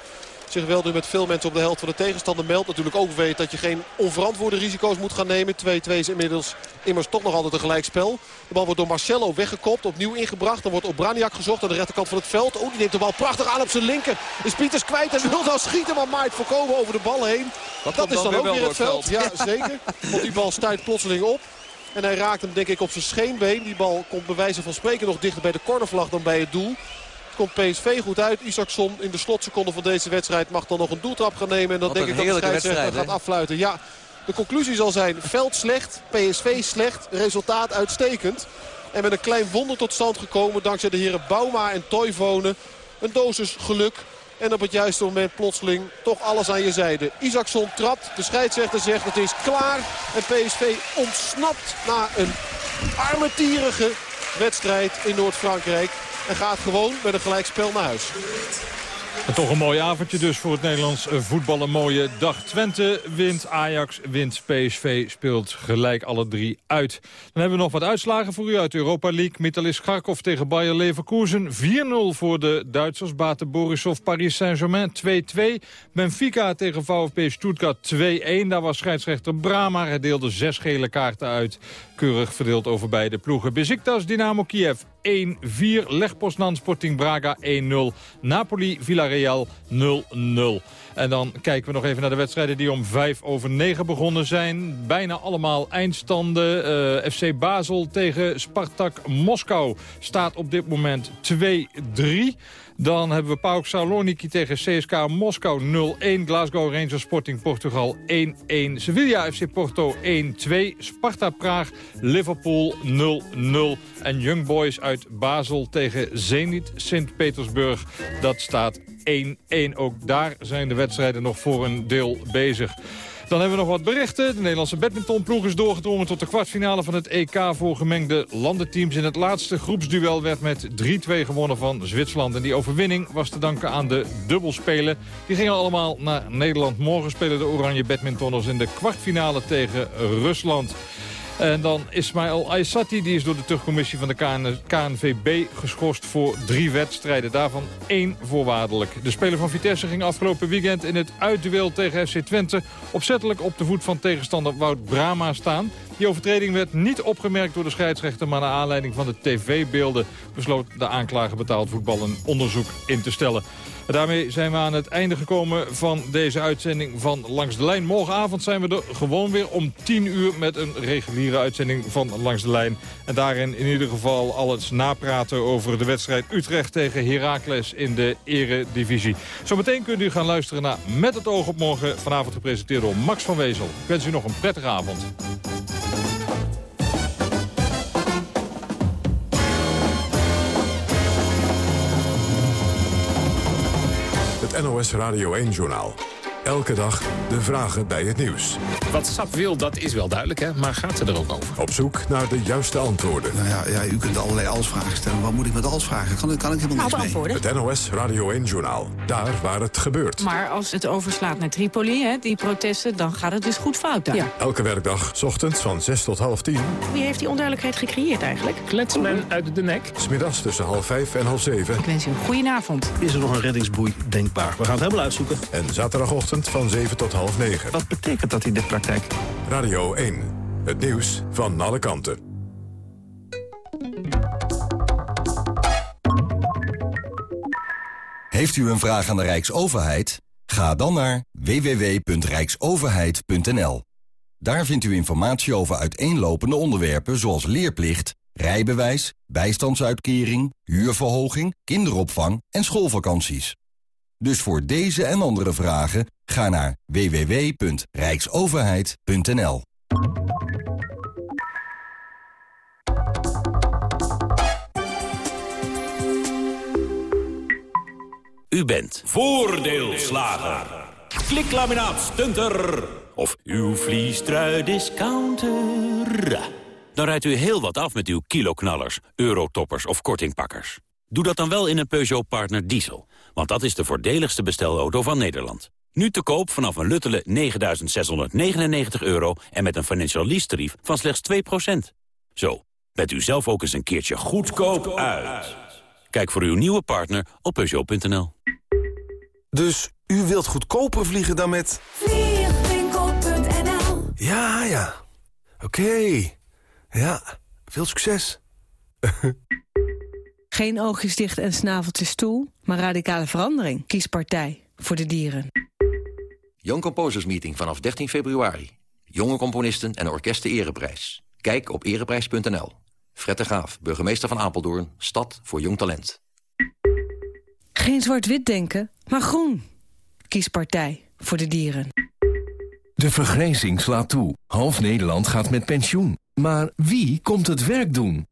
zich wel nu met veel mensen op de helft van de tegenstander meldt. Natuurlijk ook weet dat je geen onverantwoorde risico's moet gaan nemen. 2-2 is inmiddels immers toch nog altijd een gelijkspel. De bal wordt door Marcelo weggekopt, opnieuw ingebracht. Dan wordt Obraniak gezocht aan de rechterkant van het veld. Oh, die neemt de bal prachtig aan op zijn linker. Is Pieters kwijt en wil dan schieten, maar maait voorkomen over de bal heen. dat is dan, ook weer het veld. Ja, zeker. Want die bal stuit plotseling op. En hij raakt hem denk ik op zijn scheenbeen. Die bal komt bij wijze van spreken nog dichter bij de cornervlag dan bij het doel komt PSV goed uit. Isaacson in de slotseconde van deze wedstrijd mag dan nog een doeltrap gaan nemen. En dan denk ik dat de scheidsrechter gaat affluiten. Ja, de conclusie zal zijn veld slecht, PSV slecht, resultaat uitstekend. En met een klein wonder tot stand gekomen dankzij de heren Bouma en Toivonen. Een dosis geluk. En op het juiste moment plotseling toch alles aan je zijde. Isaacson trapt. De scheidsrechter zegt het is klaar. En PSV ontsnapt na een armetierige wedstrijd in Noord-Frankrijk. En gaat gewoon met een gelijkspel naar huis. En toch een mooi avondje dus voor het Nederlands eh, voetbal. Een mooie dag. Twente wint, Ajax wint, PSV speelt gelijk alle drie uit. Dan hebben we nog wat uitslagen voor u uit Europa League. Metalist Kharkov tegen Bayer Leverkusen. 4-0 voor de Duitsers. Baten Borisov, Paris Saint-Germain 2-2. Benfica tegen VfB Stuttgart 2-1. Daar was scheidsrechter Brama. Hij deelde zes gele kaarten uit. Keurig verdeeld over beide ploegen. Beziktas, Dynamo Kiev 1-4. Leg Poznan Sporting Braga 1-0. Napoli Villarreal 0-0. En dan kijken we nog even naar de wedstrijden die om 5 over 9 begonnen zijn. Bijna allemaal eindstanden. Eh, FC Basel tegen Spartak Moskou staat op dit moment 2-3. Dan hebben we PAOK Saloniki tegen CSK Moskou 0-1. Glasgow Rangers Sporting Portugal 1-1. Sevilla FC Porto 1-2. Sparta Praag Liverpool 0-0. En Young Boys uit Basel tegen Zenit Sint-Petersburg. Dat staat 1-1. Ook daar zijn de wedstrijden nog voor een deel bezig. Dan hebben we nog wat berichten. De Nederlandse badmintonploeg is doorgedrongen tot de kwartfinale van het EK voor gemengde landenteams. In het laatste groepsduel werd met 3-2 gewonnen van Zwitserland. En die overwinning was te danken aan de dubbelspelen. Die gingen allemaal naar Nederland. Morgen spelen de Oranje badmintonners in de kwartfinale tegen Rusland. En dan Ismail Aysati, die is door de terugcommissie van de KNVB geschorst voor drie wedstrijden. Daarvan één voorwaardelijk. De speler van Vitesse ging afgelopen weekend in het uitduel tegen FC Twente... opzettelijk op de voet van tegenstander Wout Brama staan. Die overtreding werd niet opgemerkt door de scheidsrechter... maar naar aanleiding van de tv-beelden besloot de aanklager betaald voetbal een onderzoek in te stellen. daarmee zijn we aan het einde gekomen van deze uitzending van Langs de Lijn. Morgenavond zijn we er gewoon weer om 10 uur met een reguliere uitzending van Langs de Lijn. En daarin in ieder geval alles napraten over de wedstrijd Utrecht tegen Heracles in de eredivisie. Zometeen kunt u gaan luisteren naar Met het oog op morgen. Vanavond gepresenteerd door Max van Wezel. Ik wens u nog een prettige avond. NOS Radio 1-journaal. Elke dag de vragen bij het nieuws. Wat SAP wil, dat is wel duidelijk, hè? maar gaat ze er ook over? Op zoek naar de juiste antwoorden. Nou ja, ja u kunt allerlei als-vragen stellen. Wat moet ik met als-vragen? Kan, kan ik helemaal nou, niks mee. Het NOS Radio 1-journaal. Daar waar het gebeurt. Maar als het overslaat naar Tripoli, hè, die protesten... dan gaat het dus goed fout daar. Ja. Elke werkdag, s ochtends van 6 tot half 10. Wie heeft die onduidelijkheid gecreëerd eigenlijk? Kletsmen uit de nek. Smiddags tussen half 5 en half 7. Ik wens u een goedenavond. Is er nog een reddingsboei denkbaar? We gaan het helemaal uitzoeken. En zaterdagochtend van 7 tot half 9. Wat betekent dat in de praktijk? Radio 1. Het nieuws van alle kanten. Heeft u een vraag aan de Rijksoverheid? Ga dan naar www.rijksoverheid.nl. Daar vindt u informatie over uiteenlopende onderwerpen zoals leerplicht, rijbewijs, bijstandsuitkering, huurverhoging, kinderopvang en schoolvakanties. Dus voor deze en andere vragen ga naar www.rijksoverheid.nl. U bent voordeelslager. Kliklaminaat stunter. Of uw vliestrui discounter. Dan rijdt u heel wat af met uw kiloknallers, eurotoppers of kortingpakkers. Doe dat dan wel in een Peugeot Partner Diesel. Want dat is de voordeligste bestelauto van Nederland. Nu te koop vanaf een Luttele 9.699 euro en met een financial lease tarief van slechts 2%. Zo, bent u zelf ook eens een keertje goedkoop uit. Kijk voor uw nieuwe partner op Peugeot.nl. Dus u wilt goedkoper vliegen dan met... Vliegwinkel.nl Ja, ja. Oké. Ja, veel succes. Geen oogjes dicht en snaveltjes toe, maar radicale verandering. Kies partij voor de dieren. Young Composers Meeting vanaf 13 februari. Jonge componisten en orkesten ereprijs. Kijk op ereprijs.nl. Fred de Graaf, burgemeester van Apeldoorn, stad voor jong talent. Geen zwart-wit denken, maar groen. Kies partij voor de dieren. De vergrijzing slaat toe. Half Nederland gaat met pensioen. Maar wie komt het werk doen?